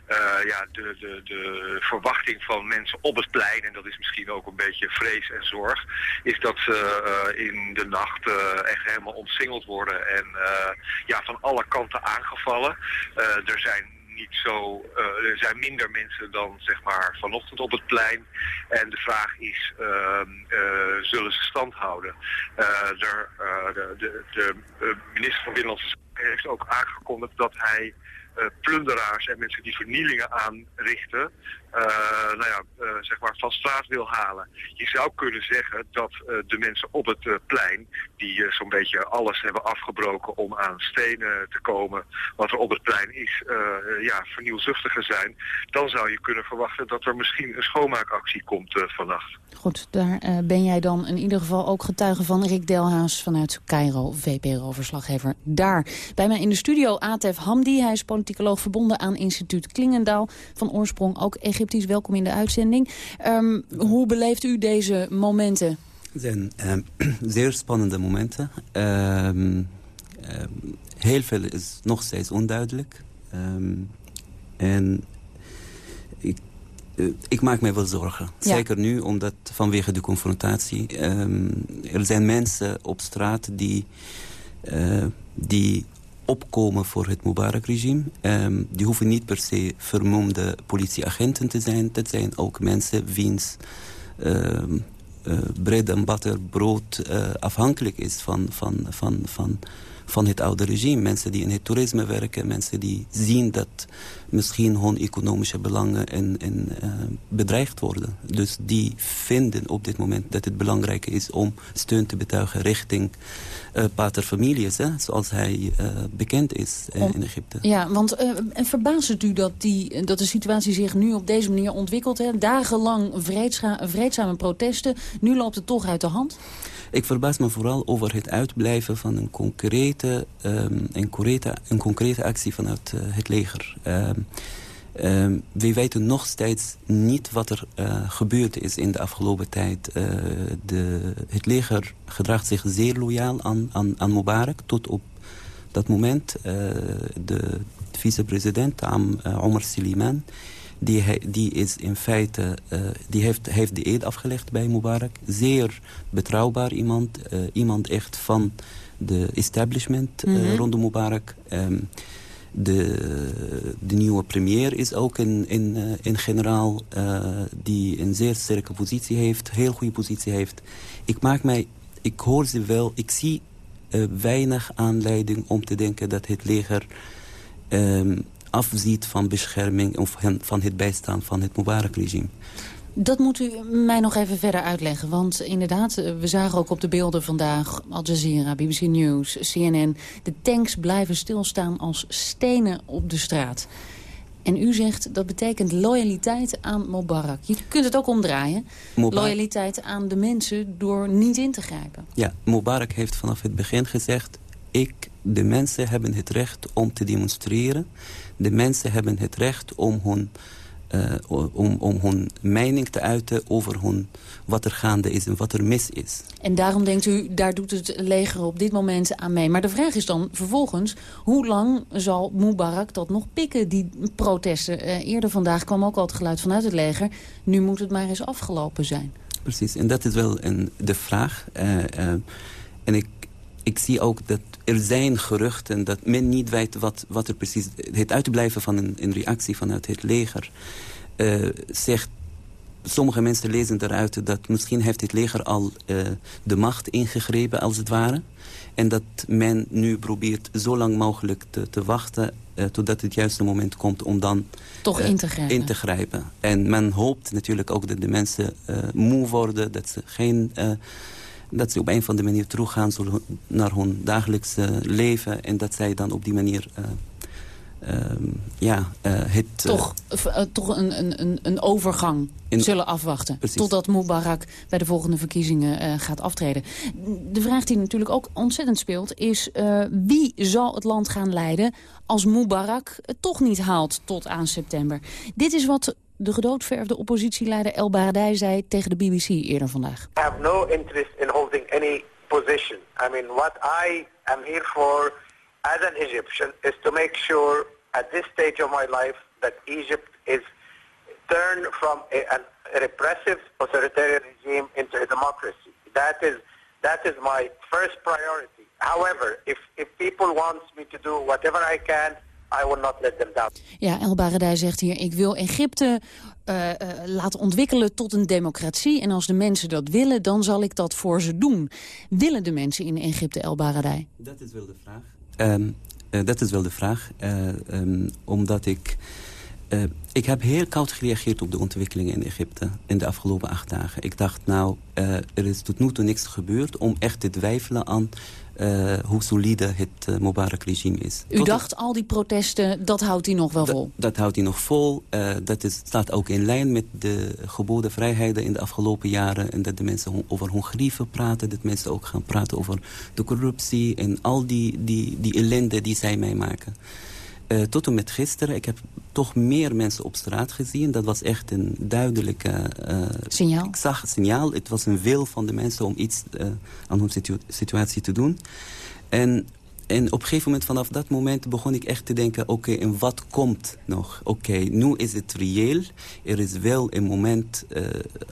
uh, ja, de, de, de verwachting van mensen op het plein, en dat is misschien ook een beetje vrees en zorg, is dat ze uh, in de nacht echt helemaal omsingeld worden en ja, van alle kanten aangevallen. er zijn niet zo, uh, er zijn minder mensen dan zeg maar vanochtend op het plein. En de vraag is, uh, uh, zullen ze stand houden? de, de, de, minister van Binnenlandse Zaken heeft ook aangekondigd dat hij plunderaars en mensen die vernielingen aanrichten, nou ja, uh, zeg maar van straat wil halen. Je zou kunnen zeggen dat uh, de mensen op het plein, die zo'n beetje alles hebben afgebroken om aan stenen te komen, wat er op het plein is, ja, vernielzuchtiger zijn. Dan zou je kunnen verwachten dat er misschien een schoonmaakactie komt vannacht. Goed, daar ben jij dan in ieder geval ook getuige van. Rick Delhaas vanuit Cairo, VPRO-verslaggever daar. Bij mij in de studio Atef Hamdi, hij is politicoloog verbonden aan instituut Klingendaal. Van oorsprong ook Egypte Welkom in de uitzending. Um, hoe beleeft u deze momenten? Het zijn um, zeer spannende momenten. Um, heel veel is nog steeds onduidelijk. en ik, uh, ik, maak mij wel zorgen. Ja. Zeker nu, omdat vanwege de confrontatie... er zijn mensen op straat die, uh, die opkomen voor het Mubarak-regime. Um, die hoeven niet per se vermomde politieagenten te zijn. Dat zijn ook mensen wiens uh, uh, bread en butter, brood uh, afhankelijk is van, van, van, van, van het oude regime. Mensen die in het toerisme werken, mensen die zien dat misschien hun economische belangen en, en, uh, bedreigd worden. Dus die vinden op dit moment dat het belangrijk is om steun te betuigen richting uh, pater families, hè, zoals hij uh, bekend is uh, in Egypte. Ja, want en verbaast het u dat, die, dat de situatie zich nu op deze manier ontwikkelt? Hè? Dagenlang vreedzame protesten, nu loopt het toch uit de hand? Ik verbaas me vooral over het uitblijven van een concrete, um, een concrete, een concrete actie vanuit uh, het leger. Um, we weten nog steeds niet wat er uh, gebeurd is in de afgelopen tijd. Uh, de, het leger gedraagt zich zeer loyaal aan, aan, aan Mubarak tot op dat moment. de vicepresident, Omar Siliman die, die is in feite, uh, die heeft, heeft de eed afgelegd bij Mubarak. Zeer betrouwbaar iemand. Uh, iemand echt van de establishment mm -hmm. rondom Mubarak. Um, de, de nieuwe premier is ook een, een, een generaal die een zeer sterke positie heeft. Heel goede positie heeft. Ik maak mij, ik hoor ze wel, ik zie weinig aanleiding om te denken dat het leger... Um, afziet van bescherming... of van het bijstaan van het Mubarak-regime. Dat moet u mij nog even verder uitleggen. Want inderdaad, eh, we zagen ook op de beelden vandaag... Al Jazeera, BBC News, CNN... de tanks blijven stilstaan als stenen op de straat. En u zegt dat betekent loyaliteit aan Mubarak. Je kunt het ook omdraaien. Mubarak... Loyaliteit aan de mensen door niet in te grijpen. Ja, Mubarak heeft vanaf het begin gezegd... ik, de mensen hebben het recht om te demonstreren de mensen hebben het recht om hun, uh, om, om hun mening te uiten over hun, wat er gaande is en wat er mis is. En daarom denkt u, daar doet het leger op dit moment aan mee. Maar de vraag is dan vervolgens, hoe lang zal Mubarak dat nog pikken, die protesten? Uh, eerder vandaag kwam ook al het geluid vanuit het leger. Nu moet het maar eens afgelopen zijn. Precies, en dat is wel een, de vraag. Uh, en ik, ik zie ook dat er zijn geruchten dat men niet weet wat, wat er precies... Het uitblijven van een, een reactie vanuit het leger uh, zegt... Sommige mensen lezen eruit dat misschien heeft het leger al uh, de macht ingegrepen als het ware. En dat men nu probeert zo lang mogelijk te, te wachten... Uh, totdat het juiste moment komt om dan Toch in te, grijpen. in te grijpen. En men hoopt natuurlijk ook dat de mensen moe worden... dat ze geen dat ze op een of andere manier teruggaan naar hun dagelijkse leven. En dat zij dan op die manier... Uh, uh, ja, uh, het... Toch, toch een, een, een overgang in, zullen afwachten. Precies. Totdat Mubarak bij de volgende verkiezingen gaat aftreden. De vraag die natuurlijk ook ontzettend speelt is... wie zal het land gaan leiden als Mubarak het toch niet haalt tot aan september? Dit is wat de gedoodverfde oppositieleider El Baradei zei tegen de BBC eerder vandaag. I have no interest in holding any position. I mean, what I am here for as an Egyptian is to make sure at this stage of my life that Egypt is turned from a, a repressive authoritarian regime into a democracy. That is, that is my first priority. However, if, if people want me to do whatever I can, I will not let them down. Ja, El Baradei zegt hier, ik wil Egypte uh, uh, laten ontwikkelen tot een democratie. En als de mensen dat willen, dan zal ik dat voor ze doen. Willen de mensen in Egypte, El Baradei? Dat is wel de vraag. Um, uh, dat is wel de vraag. Um, omdat ik... ik heb heel koud gereageerd op de ontwikkelingen in Egypte in de afgelopen acht dagen. Ik dacht, nou, er is tot nu toe niks gebeurd om echt te twijfelen aan uh, hoe solide het Mubarak-regime is. U Tot dacht al die protesten, dat houdt hij nog wel vol? Dat houdt hij nog vol. Dat is, staat ook in lijn met de geboden vrijheden in de afgelopen jaren. En dat de mensen over hun grieven praten. Dat mensen ook gaan praten over de corruptie en al die, die, die ellende die zij meemaken. Uh, tot en met gisteren, ik heb toch meer mensen op straat gezien. Dat was echt een duidelijke... Uh, signaal? Ik zag het signaal. Het was een wil van de mensen om iets uh, aan hun situ situatie te doen. En, en op een gegeven moment, vanaf dat moment, begon ik echt te denken... oké, okay, en wat komt nog? Oké, okay, nu is het reëel. Er is wel een moment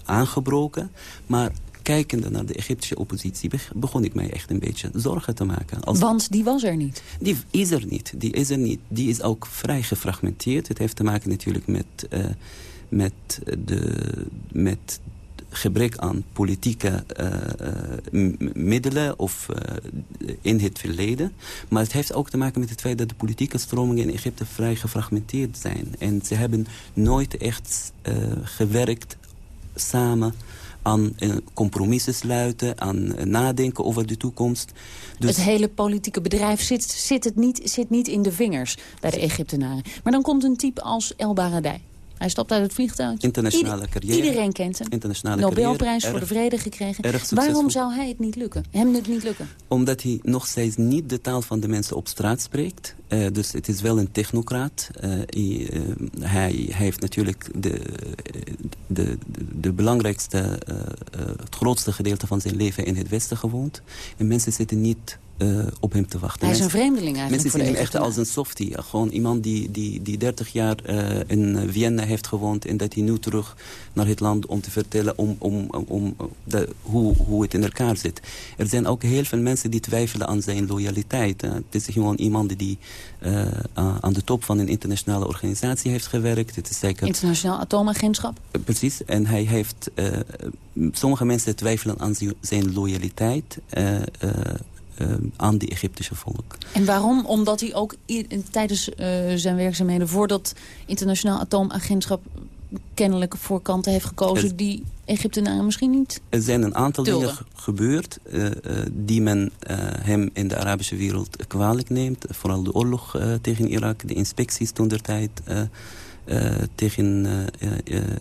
aangebroken. Maar kijkende naar de Egyptische oppositie... begon ik mij echt een beetje zorgen te maken. Als... Want die was er niet? Die is er niet. Die is er niet. Die is ook vrij gefragmenteerd. Het heeft te maken natuurlijk met, uh, met, de, met gebrek aan politieke uh, middelen of uh, in het verleden. Maar het heeft ook te maken met het feit dat de politieke stromingen in Egypte vrij gefragmenteerd zijn. En ze hebben nooit echt gewerkt samen aan uh, compromissen sluiten, aan uh, nadenken over de toekomst. Dus... Het hele politieke bedrijf zit, zit, het niet, zit niet in de vingers bij de Egyptenaren. Maar dan komt een type als El Baradei. Hij stapt uit het vliegtuig. Internationale carrière. Iedereen kent hem. Internationale Nobelprijs carrière, voor de vrede gekregen. Waarom zou hij het niet lukken? Hem het niet lukken? Omdat hij nog steeds niet de taal van de mensen op straat spreekt. Uh, dus het is wel een technocraat. Uh, hij, uh, hij, heeft natuurlijk de, de, de, de belangrijkste, het grootste gedeelte van zijn leven in het Westen gewoond. En mensen zitten niet uh, op hem te wachten. Hij is een vreemdeling eigenlijk Mensen zien hem echt als een softie. Gewoon iemand die, die, die 30 jaar uh, in Vienna heeft gewoond... en dat hij nu terug naar het land om te vertellen om, om, om de, hoe, hoe het in elkaar zit. Er zijn ook heel veel mensen die twijfelen aan zijn loyaliteit. Hè. Het is gewoon iemand die uh, aan de top van een internationale organisatie heeft gewerkt. Het is zeker... Internationaal atoomagentschap? precies. En hij heeft... sommige mensen twijfelen aan zijn loyaliteit... Uh, aan die Egyptische volk. En waarom? Omdat hij ook tijdens uh, zijn werkzaamheden... voor dat internationaal atoomagentschap kennelijk voor kanten heeft gekozen... Het, die Egyptenaren misschien niet Er zijn een aantal dingen gebeurd... Uh, die men hem in de Arabische wereld kwalijk neemt. Vooral de oorlog tegen Irak, de inspecties toen der tijd... tegen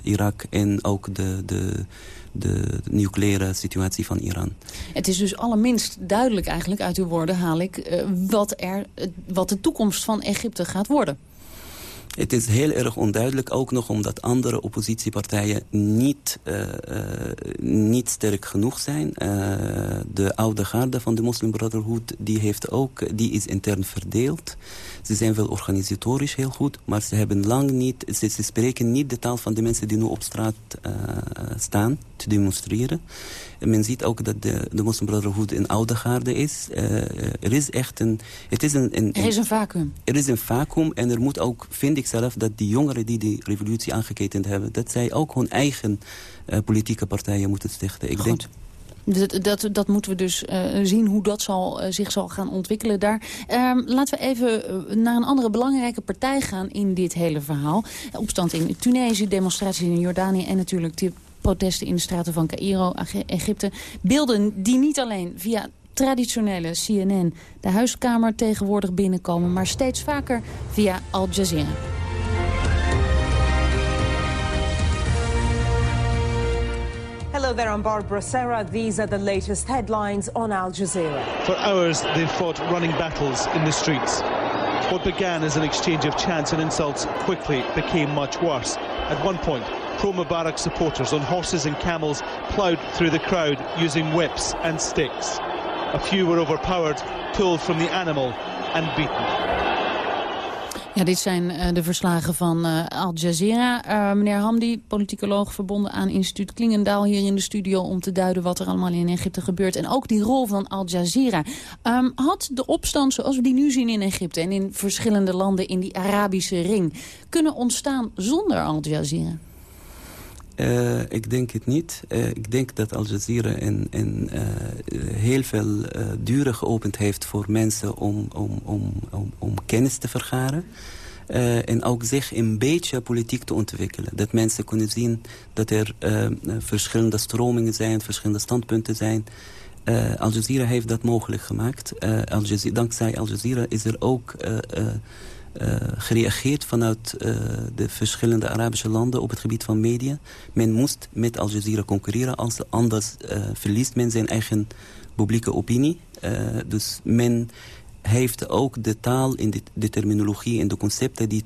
Irak en ook de... de de nucleaire situatie van Iran. Het is dus allerminst duidelijk eigenlijk uit uw woorden haal ik... Uh, wat, er, wat de toekomst van Egypte gaat worden. Het is heel erg onduidelijk, ook nog omdat andere oppositiepartijen niet, uh, uh, niet sterk genoeg zijn. Uh, de oude garde van de Muslim Brotherhood die heeft ook, die is intern verdeeld. Ze zijn wel organisatorisch heel goed, maar ze hebben lang niet, ze, ze spreken niet de taal van de mensen die nu op straat staan te demonstreren. En men ziet ook dat de, de een oude garde is. er is echt een, het is een, een, Er is een vacuüm. Er is een vacuüm en er moet ook, vind ik zelf, dat die jongeren die die revolutie aangeketend hebben, dat zij ook hun eigen uh, politieke partijen moeten stichten. Ik Goed. denk dat, dat, dat, moeten we dus uh, zien hoe dat zal, uh, zich zal gaan ontwikkelen daar. Uh, laten we even naar een andere belangrijke partij gaan in dit hele verhaal. Opstand in Tunesië, demonstraties in Jordanië en natuurlijk protesten in de straten van Cairo, Egypte. Beelden die niet alleen via traditionele CNN de huiskamer tegenwoordig binnenkomen... maar steeds vaker via Al Jazeera. Hello there, I'm Barbara Serra. These are the latest headlines on Al Jazeera. For hours, they've fought running battles in the streets. What began as an exchange of chants and insults quickly became much worse. At one point, pro-Mubarak supporters on horses and camels ploughed through the crowd using whips and sticks. A few were overpowered, pulled from the animal and beaten. Ja, dit zijn uh, de verslagen van uh, Al Jazeera. Uh, meneer Hamdi, politicoloog verbonden aan instituut Klingendaal... hier in de studio om te duiden wat er allemaal in Egypte gebeurt. En ook die rol van Al Jazeera. Um, had de opstand zoals we die nu zien in Egypte... en in verschillende landen in die Arabische ring... kunnen ontstaan zonder Al Jazeera? Uh, ik denk het niet. Uh, ik denk dat Al Jazeera in, uh, heel veel deuren geopend heeft voor mensen om, om, om, om, om kennis te vergaren. en ook zich een beetje politiek te ontwikkelen. Dat mensen kunnen zien dat er verschillende stromingen zijn, verschillende standpunten zijn. Al Jazeera heeft dat mogelijk gemaakt. Al Jazeera, dankzij Al Jazeera is er ook uh, gereageerd vanuit uh, de verschillende Arabische landen op het gebied van media. Men moest met Al Jazeera concurreren, anders uh, verliest men zijn eigen publieke opinie. dus men heeft ook de taal, in de, de terminologie en de concepten die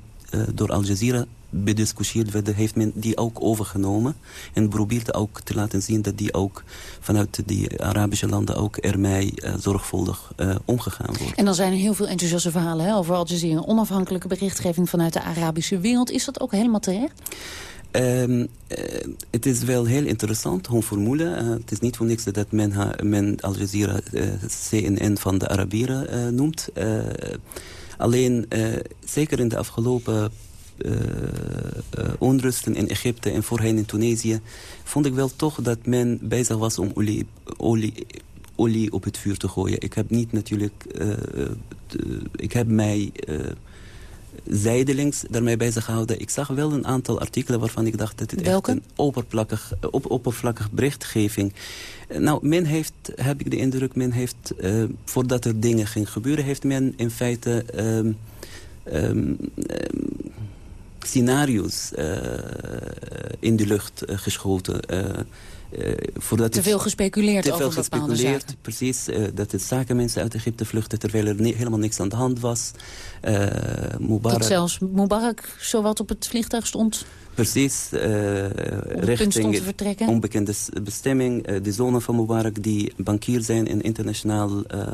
door Al Jazeera bediscussieerd werden, heeft men die ook overgenomen. En probeerde ook te laten zien dat die ook vanuit die Arabische landen ook ermee uh, zorgvuldig uh, omgegaan wordt. En dan zijn er heel veel enthousiaste verhalen hè, over Al Jazeera. Onafhankelijke berichtgeving vanuit de Arabische wereld. Is dat ook helemaal terecht? Um, uh, het is wel heel interessant, hun formule. Uh, het is niet voor niks dat men, men Al Jazeera uh, CNN van de Arabieren noemt. alleen, zeker in de afgelopen onrusten in Egypte en voorheen in Tunesië... vond ik wel toch dat men bezig was om olie, olie, olie op het vuur te gooien. Ik heb niet natuurlijk... De, ik heb mij zijdelings daarmee bezig gehouden. Ik zag wel een aantal artikelen waarvan ik dacht dat het Welke? echt een oppervlakkig, op, oppervlakkig berichtgeving... Nou, men heeft, heb ik de indruk, men heeft, voordat er dingen gingen gebeuren... heeft men in feite... Um, um, scenario's uh, in de lucht uh, geschoten. Uh, voordat te veel gespeculeerd te over veel gespeculeerd, zaken. Precies, dat het zakenmensen uit Egypte vluchten... terwijl er helemaal niks aan de hand was. Mubarak, dat zelfs Mubarak zowat op het vliegtuig stond... Precies, richting onbekende bestemming. de zonen van Mubarak die bankier zijn in internationaal uh, uh,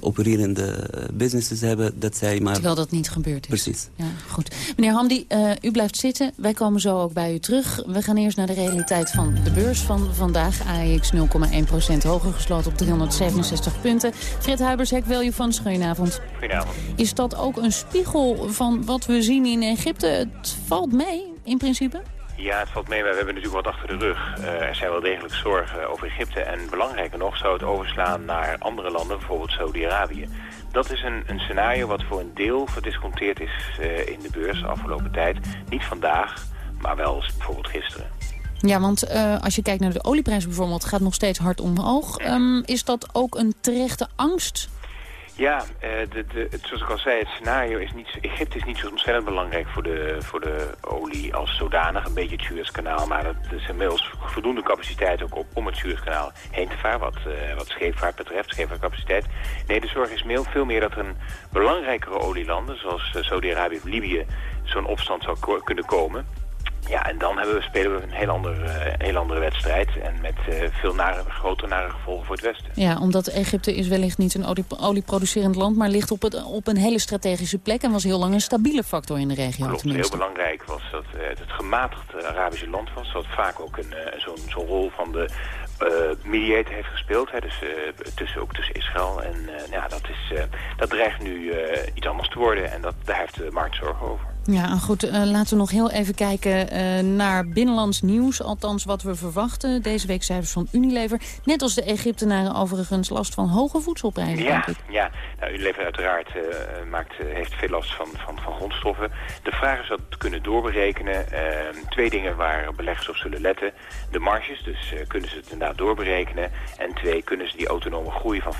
opererende businesses hebben. Dat zij maar... Terwijl dat niet gebeurd is. Precies. Ja, goed. Meneer Hamdi, u blijft zitten. Wij komen zo ook bij u terug. We gaan eerst naar de realiteit van de beurs van vandaag. AEX 0,1% hoger gesloten op 367 punten. Frit Huibers, Hek Value Funds, goedenavond. Goedenavond. Is dat ook een spiegel van wat we zien in Egypte? Het valt mee, in principe? Ja, het valt mee. We hebben natuurlijk wat achter de rug. Uh, er zijn wel degelijk zorgen over Egypte. En belangrijker nog zou het overslaan naar andere landen, bijvoorbeeld Saudi-Arabië. Dat is een, een, scenario wat voor een deel verdisconteerd is uh, in de beurs de afgelopen tijd. Niet vandaag, maar wel bijvoorbeeld gisteren. Ja, want uh, als je kijkt naar de olieprijs bijvoorbeeld, gaat nog steeds hard omhoog. Um, is dat ook een terechte angst ja, de, de, het, zoals ik al zei, het scenario is niet... Egypte is niet zo ontzettend belangrijk voor de, voor de olie als zodanig. Een beetje het Suezkanaal, maar er is inmiddels voldoende capaciteit ook op, om het Suezkanaal heen te varen. Wat, uh, wat scheepvaart betreft, scheepvaartcapaciteit. Nee, de zorg is veel, meer dat er een belangrijkere olielanden, zoals uh, Saudi-Arabië of Libië, zo'n opstand zou kunnen komen. Ja, en dan hebben we, spelen we een heel andere, uh, heel andere wedstrijd. En met uh, veel nare, grotere nare gevolgen voor het Westen. Ja, omdat Egypte is wellicht niet een olie, olieproducerend land... maar ligt op, het, op een hele strategische plek... en was heel lang een stabiele factor in de regio. Klopt, tenminste. heel belangrijk was dat uh, het gematigde Arabische land was. Dat vaak ook een zo'n zo rol van de mediator heeft gespeeld. Hè, dus tussen, ook tussen Israël. En ja, dat, is, dat dreigt nu iets anders te worden. En dat, daar heeft de markt zorgen over. Ja, goed. Uh, laten we nog heel even kijken uh, naar binnenlands nieuws. Althans, wat we verwachten. Deze week cijfers van Unilever. Net als de Egyptenaren overigens last van hoge voedselprijzen, ja. Ja, nou, Unilever uiteraard uh, maakt, heeft veel last van, van, van grondstoffen. De vraag is dat kunnen doorberekenen. twee dingen waar beleggers op zullen letten. De marges, dus kunnen ze het inderdaad doorberekenen. En twee, kunnen ze die autonome groei van 4%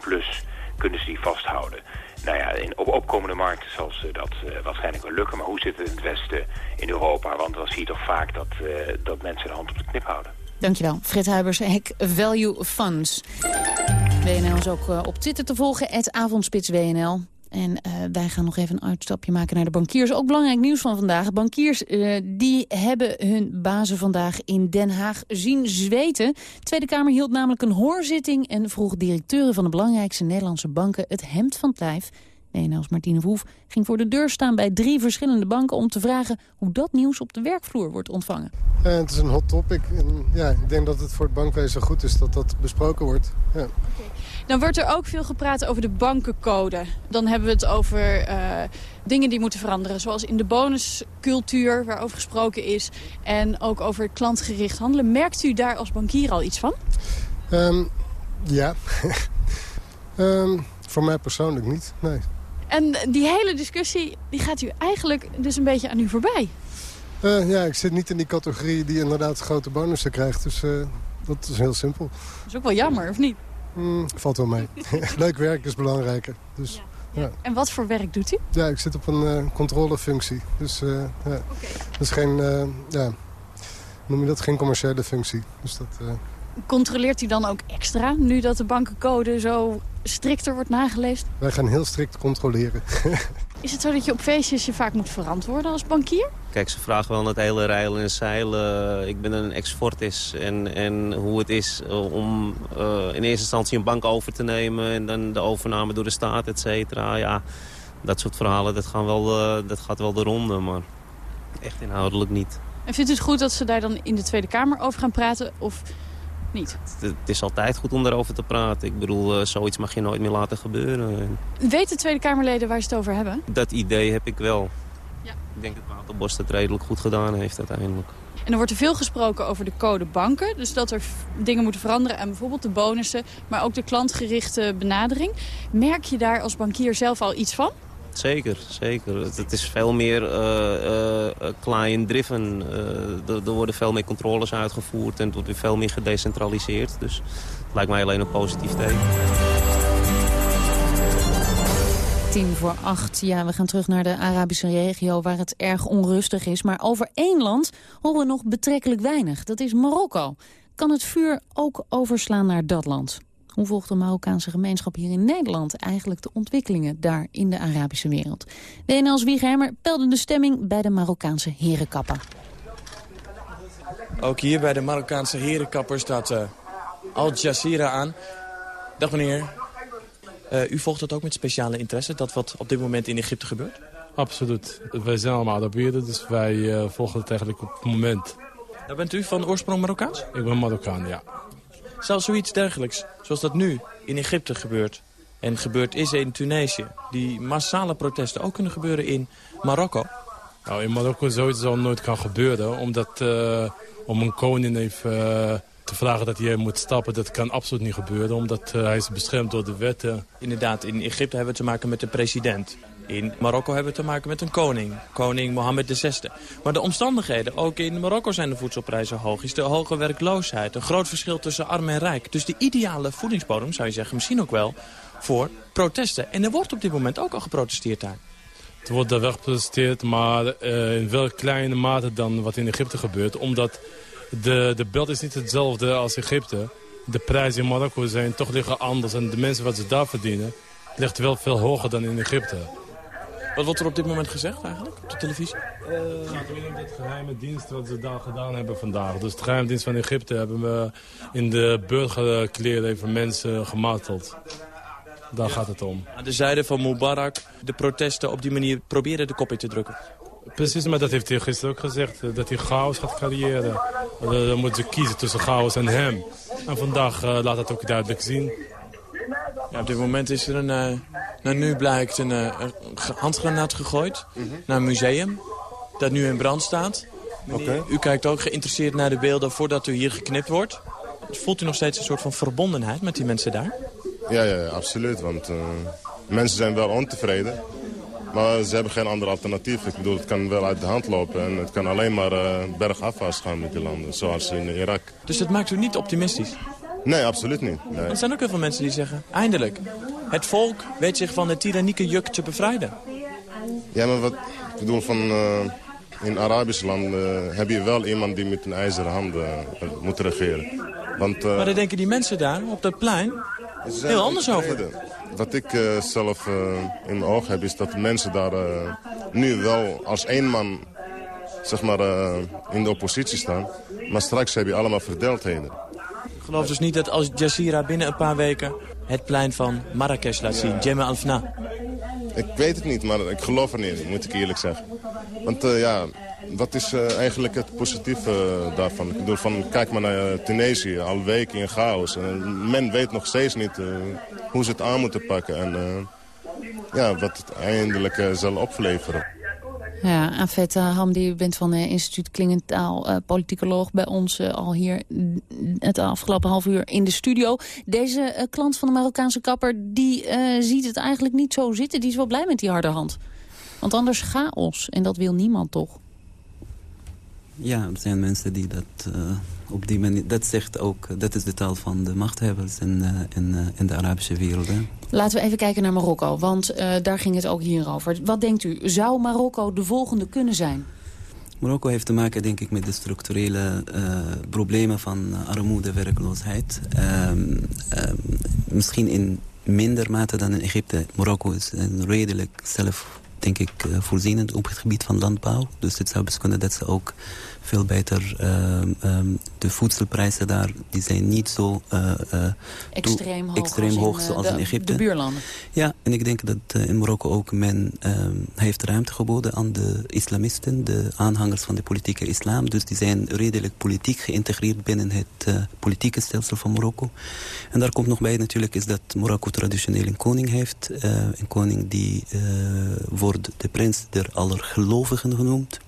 plus, kunnen ze die vasthouden. Nou ja, in, op opkomende markten zal ze dat uh, waarschijnlijk wel lukken. Maar hoe zit het in het Westen, in Europa? Want dan zie je toch vaak dat, uh, dat mensen de hand op de knip houden. Dankjewel. Frit Huibers, Hack Value Funds. WNL is ook uh, op Twitter te volgen, het avondspits WNL. En uh, wij gaan nog even een uitstapje maken naar de bankiers. Ook belangrijk nieuws van vandaag. Bankiers uh, die hebben hun bazen vandaag in Den Haag zien zweten. De Tweede Kamer hield namelijk een hoorzitting... en vroeg directeuren van de belangrijkste Nederlandse banken het hemd van het lijf. Martine Verhoef ging voor de deur staan bij drie verschillende banken... om te vragen hoe dat nieuws op de werkvloer wordt ontvangen. Ja, het is een hot topic. En ja, ik denk dat het voor het bankwezen goed is dat dat besproken wordt. Ja. Dan wordt er ook veel gepraat over de bankencode. Dan hebben we het over uh, dingen die moeten veranderen. Zoals in de bonuscultuur waarover gesproken is. En ook over klantgericht handelen. Merkt u daar als bankier al iets van? Um, ja. um, voor mij persoonlijk niet, nee. En die hele discussie die gaat u eigenlijk dus een beetje aan u voorbij. Uh, ja, ik zit niet in die categorie die inderdaad grote bonussen krijgt. Dus uh, dat is heel simpel. Dat is ook wel jammer, of niet? Mm, valt wel mee. Leuk werk is belangrijker. Dus, ja. Ja. En wat voor werk doet u? Ja, ik zit op een uh, controlefunctie. Dus uh, ja. Okay. dat is geen, uh, ja, noem je dat, geen commerciële functie. Dus dat, Controleert u dan ook extra, nu dat de bankencode zo strikter wordt nageleefd? Wij gaan heel strikt controleren. Is het zo dat je op feestjes je vaak moet verantwoorden als bankier? Kijk, ze vragen wel het hele rijlen en zeilen. Ik ben een ex-fortis en, en hoe het is om uh, in eerste instantie een bank over te nemen... en dan de overname door de staat, et cetera. Ja, dat soort verhalen, dat, gaan wel, uh, dat gaat wel de ronde, maar echt inhoudelijk niet. En vindt u het goed dat ze daar dan in de Tweede Kamer over gaan praten? Of niet? Het, het is altijd goed om daarover te praten. Ik bedoel, uh, zoiets mag je nooit meer laten gebeuren. Weten Tweede Kamerleden waar ze het over hebben? Dat idee heb ik wel. Ja. Ik denk dat Waterbos het redelijk goed gedaan heeft uiteindelijk. En er wordt er veel gesproken over de code banken. Dus dat er dingen moeten veranderen en bijvoorbeeld de bonussen. Maar ook de klantgerichte benadering. Merk je daar als bankier zelf al iets van? Zeker, zeker. Het, is veel meer uh, uh, client-driven. Uh, er, worden veel meer controles uitgevoerd en het wordt weer veel meer gedecentraliseerd. Dus het lijkt mij alleen een positief teken. Tien voor acht. Ja, we gaan terug naar de Arabische regio waar het erg onrustig is. Maar over één land horen we nog betrekkelijk weinig. Dat is Marokko. Kan het vuur ook overslaan naar dat land? Hoe volgt de Marokkaanse gemeenschap hier in Nederland eigenlijk de ontwikkelingen daar in de Arabische wereld? WNL's Wieghermer pelde de stemming bij de Marokkaanse herenkapper. Ook hier bij de Marokkaanse herenkapper staat uh, Al Jazeera aan. Dag meneer. Uh, u volgt dat ook met speciale interesse, dat wat op dit moment in Egypte gebeurt? Absoluut. Wij zijn allemaal Arabieren, dus wij uh, volgen het eigenlijk op het moment. Daar bent u van oorsprong Marokkaans? Ik ben Marokkaan, ja. Zelfs zoiets dergelijks, zoals dat nu in Egypte gebeurt en gebeurd is in Tunesië. Die massale protesten ook kunnen gebeuren in Marokko. Nou, in Marokko zoiets zal nooit kan gebeuren, omdat uh, om een koning even uh, te vragen dat hij moet stappen, dat kan absoluut niet gebeuren, omdat uh, hij is beschermd door de wetten. Inderdaad, in Egypte hebben we te maken met de president. In Marokko hebben we te maken met een koning, koning Mohammed VI. Maar de omstandigheden, ook in Marokko zijn de voedselprijzen hoog. Is de hoge werkloosheid, een groot verschil tussen arm en rijk. Dus de ideale voedingsbodem, zou je zeggen, misschien ook wel voor protesten. En er wordt op dit moment ook al geprotesteerd daar. Het wordt daar wel geprotesteerd, maar uh, in wel kleine mate dan wat in Egypte gebeurt. Omdat de, de beeld is niet hetzelfde als Egypte. De prijzen in Marokko zijn toch liggen anders. En de mensen wat ze daar verdienen, ligt wel veel hoger dan in Egypte. Wat wordt er op dit moment gezegd eigenlijk op de televisie? Uh, het gaat om de geheime dienst wat ze daar gedaan hebben vandaag. Dus de geheime dienst van Egypte hebben we in de burgerkleren even mensen gemarteld. Daar gaat het om. Aan de zijde van Mubarak de protesten op die manier proberen de kop in te drukken. Precies, maar dat heeft hij gisteren ook gezegd. Dat hij chaos gaat creëren. Dan moeten ze kiezen tussen chaos en hem. En vandaag uh, laat dat ook duidelijk zien. Ja, op dit moment is er een, uh, nou nu blijkt een, uh, handgranaat gegooid mm -hmm. naar een museum. Dat nu in brand staat. Okay. U kijkt ook geïnteresseerd naar de beelden voordat u hier geknipt wordt. Voelt u nog steeds een soort van verbondenheid met die mensen daar? Ja, ja absoluut. Want uh, mensen zijn wel ontevreden. Maar ze hebben geen ander alternatief. Ik bedoel, het kan wel uit de hand lopen. En het kan alleen maar bergafwaarts gaan met die landen. Zoals in Irak. Dus dat maakt u niet optimistisch? Nee, absoluut niet. Nee. Er zijn ook heel veel mensen die zeggen, eindelijk. Het volk weet zich van de tyrannieke juk te bevrijden. Ja, maar wat ik bedoel van... Uh, in Arabische landen uh, heb je wel iemand die met een ijzeren hand uh, moet regeren. Want, maar dan denken die mensen daar op dat plein heel anders over. wat ik zelf in mijn oog heb, is dat mensen daar nu wel als één man zeg maar, in de oppositie staan. Maar straks heb je allemaal verdeeldheden. Geloof dus niet dat als Jazeera binnen een paar weken het plein van Marrakesh laat zien, Jemme Alfna. Ik weet het niet, maar ik geloof er niet, moet ik eerlijk zeggen. Want ja, wat is uh, eigenlijk het positieve uh, daarvan? Ik bedoel, van, kijk maar naar Tunesië, al weken in chaos. En men weet nog steeds niet hoe ze het aan moeten pakken. En ja, wat het eindelijk zal opleveren. Ja, Afet Hamdi, u bent van het instituut Klingendaal, politicoloog bij ons al hier het afgelopen half uur in de studio. Deze klant van de Marokkaanse kapper, die ziet het eigenlijk niet zo zitten. Die is wel blij met die harde hand. Want anders chaos, en dat wil niemand toch? Ja, er zijn mensen die dat uh, op die manier... Dat zegt ook, dat is de taal van de machthebbers in, uh, in, uh, in de Arabische wereld. Hè? Laten we even kijken naar Marokko, want daar ging het ook hier over. Wat denkt u, zou Marokko de volgende kunnen zijn? Marokko heeft te maken, denk ik, met de structurele problemen van armoede, werkloosheid. Um, um, misschien in minder mate dan in Egypte. Marokko is een redelijk zelf denk ik, voorzienend op het gebied van landbouw. Dus het zou best kunnen dat ze ook veel beter um, um, de voedselprijzen daar, die zijn niet zo uh, uh, extreem hoog, extreem hoog in, zoals de, in Egypte. De buurlanden. Ja, en ik denk dat in Marokko ook men um, heeft ruimte geboden aan de islamisten, de aanhangers van de politieke islam. Dus die zijn redelijk politiek geïntegreerd binnen het politieke stelsel van Marokko. En daar komt nog bij natuurlijk is dat Marokko traditioneel een koning heeft. een koning die wordt de prins der allergelovigen genoemd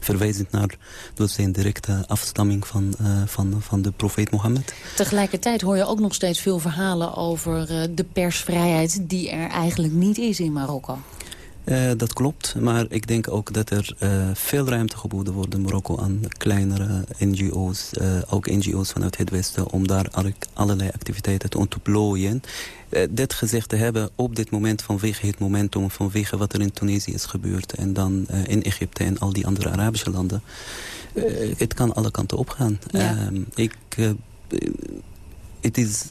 verwijzend naar door zijn directe afstamming van, uh, van, van de profeet Mohammed. Tegelijkertijd hoor je ook nog steeds veel verhalen over uh, de persvrijheid die er eigenlijk niet is in Marokko. Uh, dat klopt, maar ik denk ook dat er uh, veel ruimte geboden wordt in Marokko aan kleinere NGO's, uh, ook NGO's vanuit het Westen, om daar allerlei activiteiten te ontplooien. dit gezegd te hebben op dit moment vanwege het momentum, vanwege wat er in Tunesië is gebeurd en dan in Egypte en al die andere Arabische landen. het kan alle kanten opgaan. Ja. Ehm, ik, het is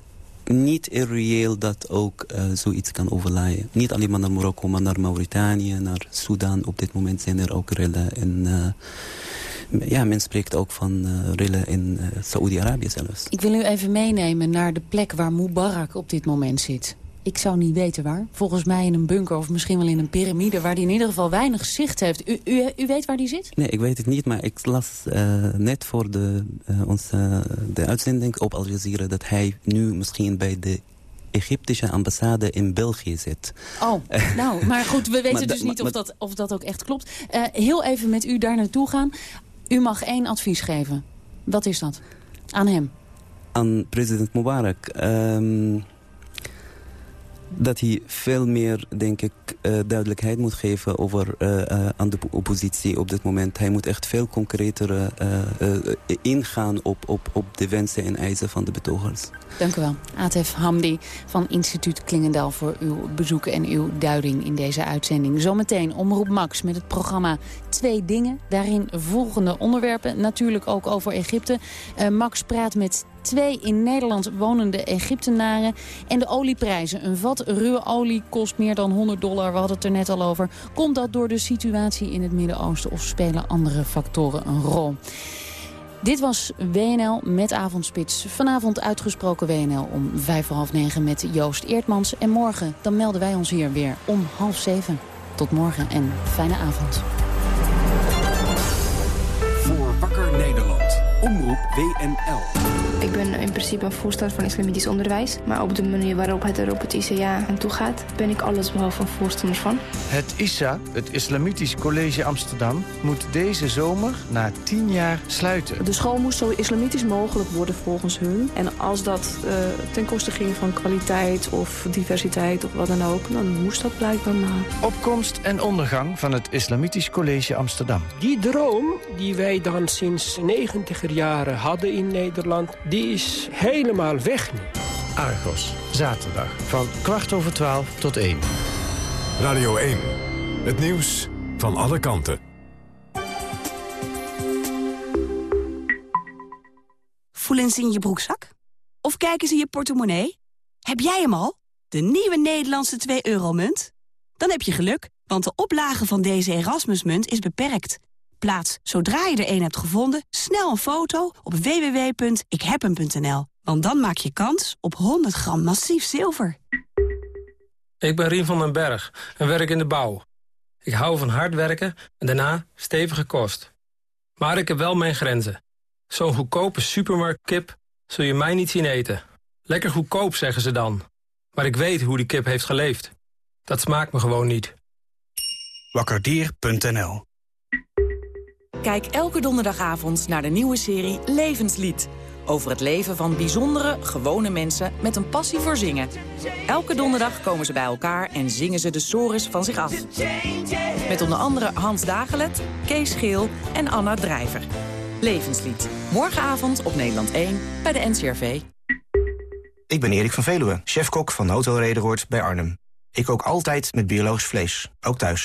niet irreëel dat ook uh, zoiets kan overlaaien. Niet alleen maar naar Marokko, maar naar Mauritanië, naar Sudan. Op dit moment zijn er ook rillen. En, uh, ja, men spreekt ook van uh, rillen in Saoedi-Arabië zelfs. Ik wil u even meenemen naar de plek waar Mubarak op dit moment zit. Ik zou niet weten waar. Volgens mij in een bunker of misschien wel in een piramide... waar hij in ieder geval weinig zicht heeft. U, u, u weet waar die zit? Nee, ik weet het niet. Maar ik las uh, net voor de, uh, onze, de uitzending op Al Jazeera... dat hij nu misschien bij de Egyptische ambassade in België zit. Oh, nou, maar goed, we weten dus niet of dat, of dat ook echt klopt. Uh, heel even met u daar naartoe gaan. U mag één advies geven. Wat is dat? Aan hem. aan president Mubarak. ehm, dat hij veel meer, denk ik, eh, duidelijkheid moet geven over, eh, eh, aan de oppositie op dit moment. Hij moet echt veel concreter ingaan op, op, op de wensen en eisen van de betogers. Dank u wel. Atef Hamdi van Instituut Klingendaal voor uw bezoek en uw duiding in deze uitzending. Zometeen Omroep Max met het programma Twee Dingen. Daarin volgende onderwerpen, natuurlijk ook over Egypte. Max praat met twee in Nederland wonende Egyptenaren. En de olieprijzen. Een vat ruwe olie kost meer dan 100 dollar. We hadden het er net al over. Komt dat door de situatie in het Midden-Oosten of spelen andere factoren een rol? Dit was WNL met Avondspits. Vanavond uitgesproken WNL om vijf voor half negen met Joost Eertmans. En morgen dan melden wij ons hier weer om half zeven. Tot morgen en fijne avond. Voor Wakker Nederland. Omroep WNL. Ik ben in principe een voorstander van islamitisch onderwijs. Maar op de manier waarop het er op het ICA aan toe gaat... ben ik alles behalve een voorstander van. Het ISA, het Islamitisch College Amsterdam, moet deze zomer na tien jaar sluiten. De school moest zo islamitisch mogelijk worden volgens hun. En als dat eh, ten koste ging van kwaliteit of diversiteit of wat dan ook... dan moest dat blijkbaar maar. Opkomst en ondergang van het Islamitisch College Amsterdam. Die droom die wij dan sinds negentiger jaren hadden in Nederland... die is helemaal weg nu. Argos, zaterdag van kwart over twaalf tot één. Radio 1. Het nieuws van alle kanten. Voelen ze in je broekzak? Of kijken ze in je portemonnee? Heb jij hem al? de nieuwe Nederlandse 2-euro-munt? Dan heb je geluk, want de oplage van deze Erasmusmunt is beperkt. Plaats, zodra je er een hebt gevonden, snel een foto op www.ikhebhem.nl. Want dan maak je kans op 100 gram massief zilver. Ik ben Rien van den Berg en werk in de bouw. Ik hou van hard werken en daarna stevige kost. Maar ik heb wel mijn grenzen. Zo'n goedkope supermarktkip zul je mij niet zien eten. Lekker goedkoop, zeggen ze dan. Maar ik weet hoe die kip heeft geleefd. Dat smaakt me gewoon niet. Wakkerdier.nl Kijk elke donderdagavond naar de nieuwe serie Levenslied. Over het leven van bijzondere, gewone mensen met een passie voor zingen. Elke donderdag komen ze bij elkaar en zingen ze de sores van zich af. Met onder andere Hans Dagelet, Kees Geel en Anna Drijver. Levenslied. Morgenavond op Nederland 1 bij de NCRV. Ik ben Erik van Veluwe, chefkok van Hotel Rederoord bij Arnhem. Ik kook altijd met biologisch vlees, ook thuis.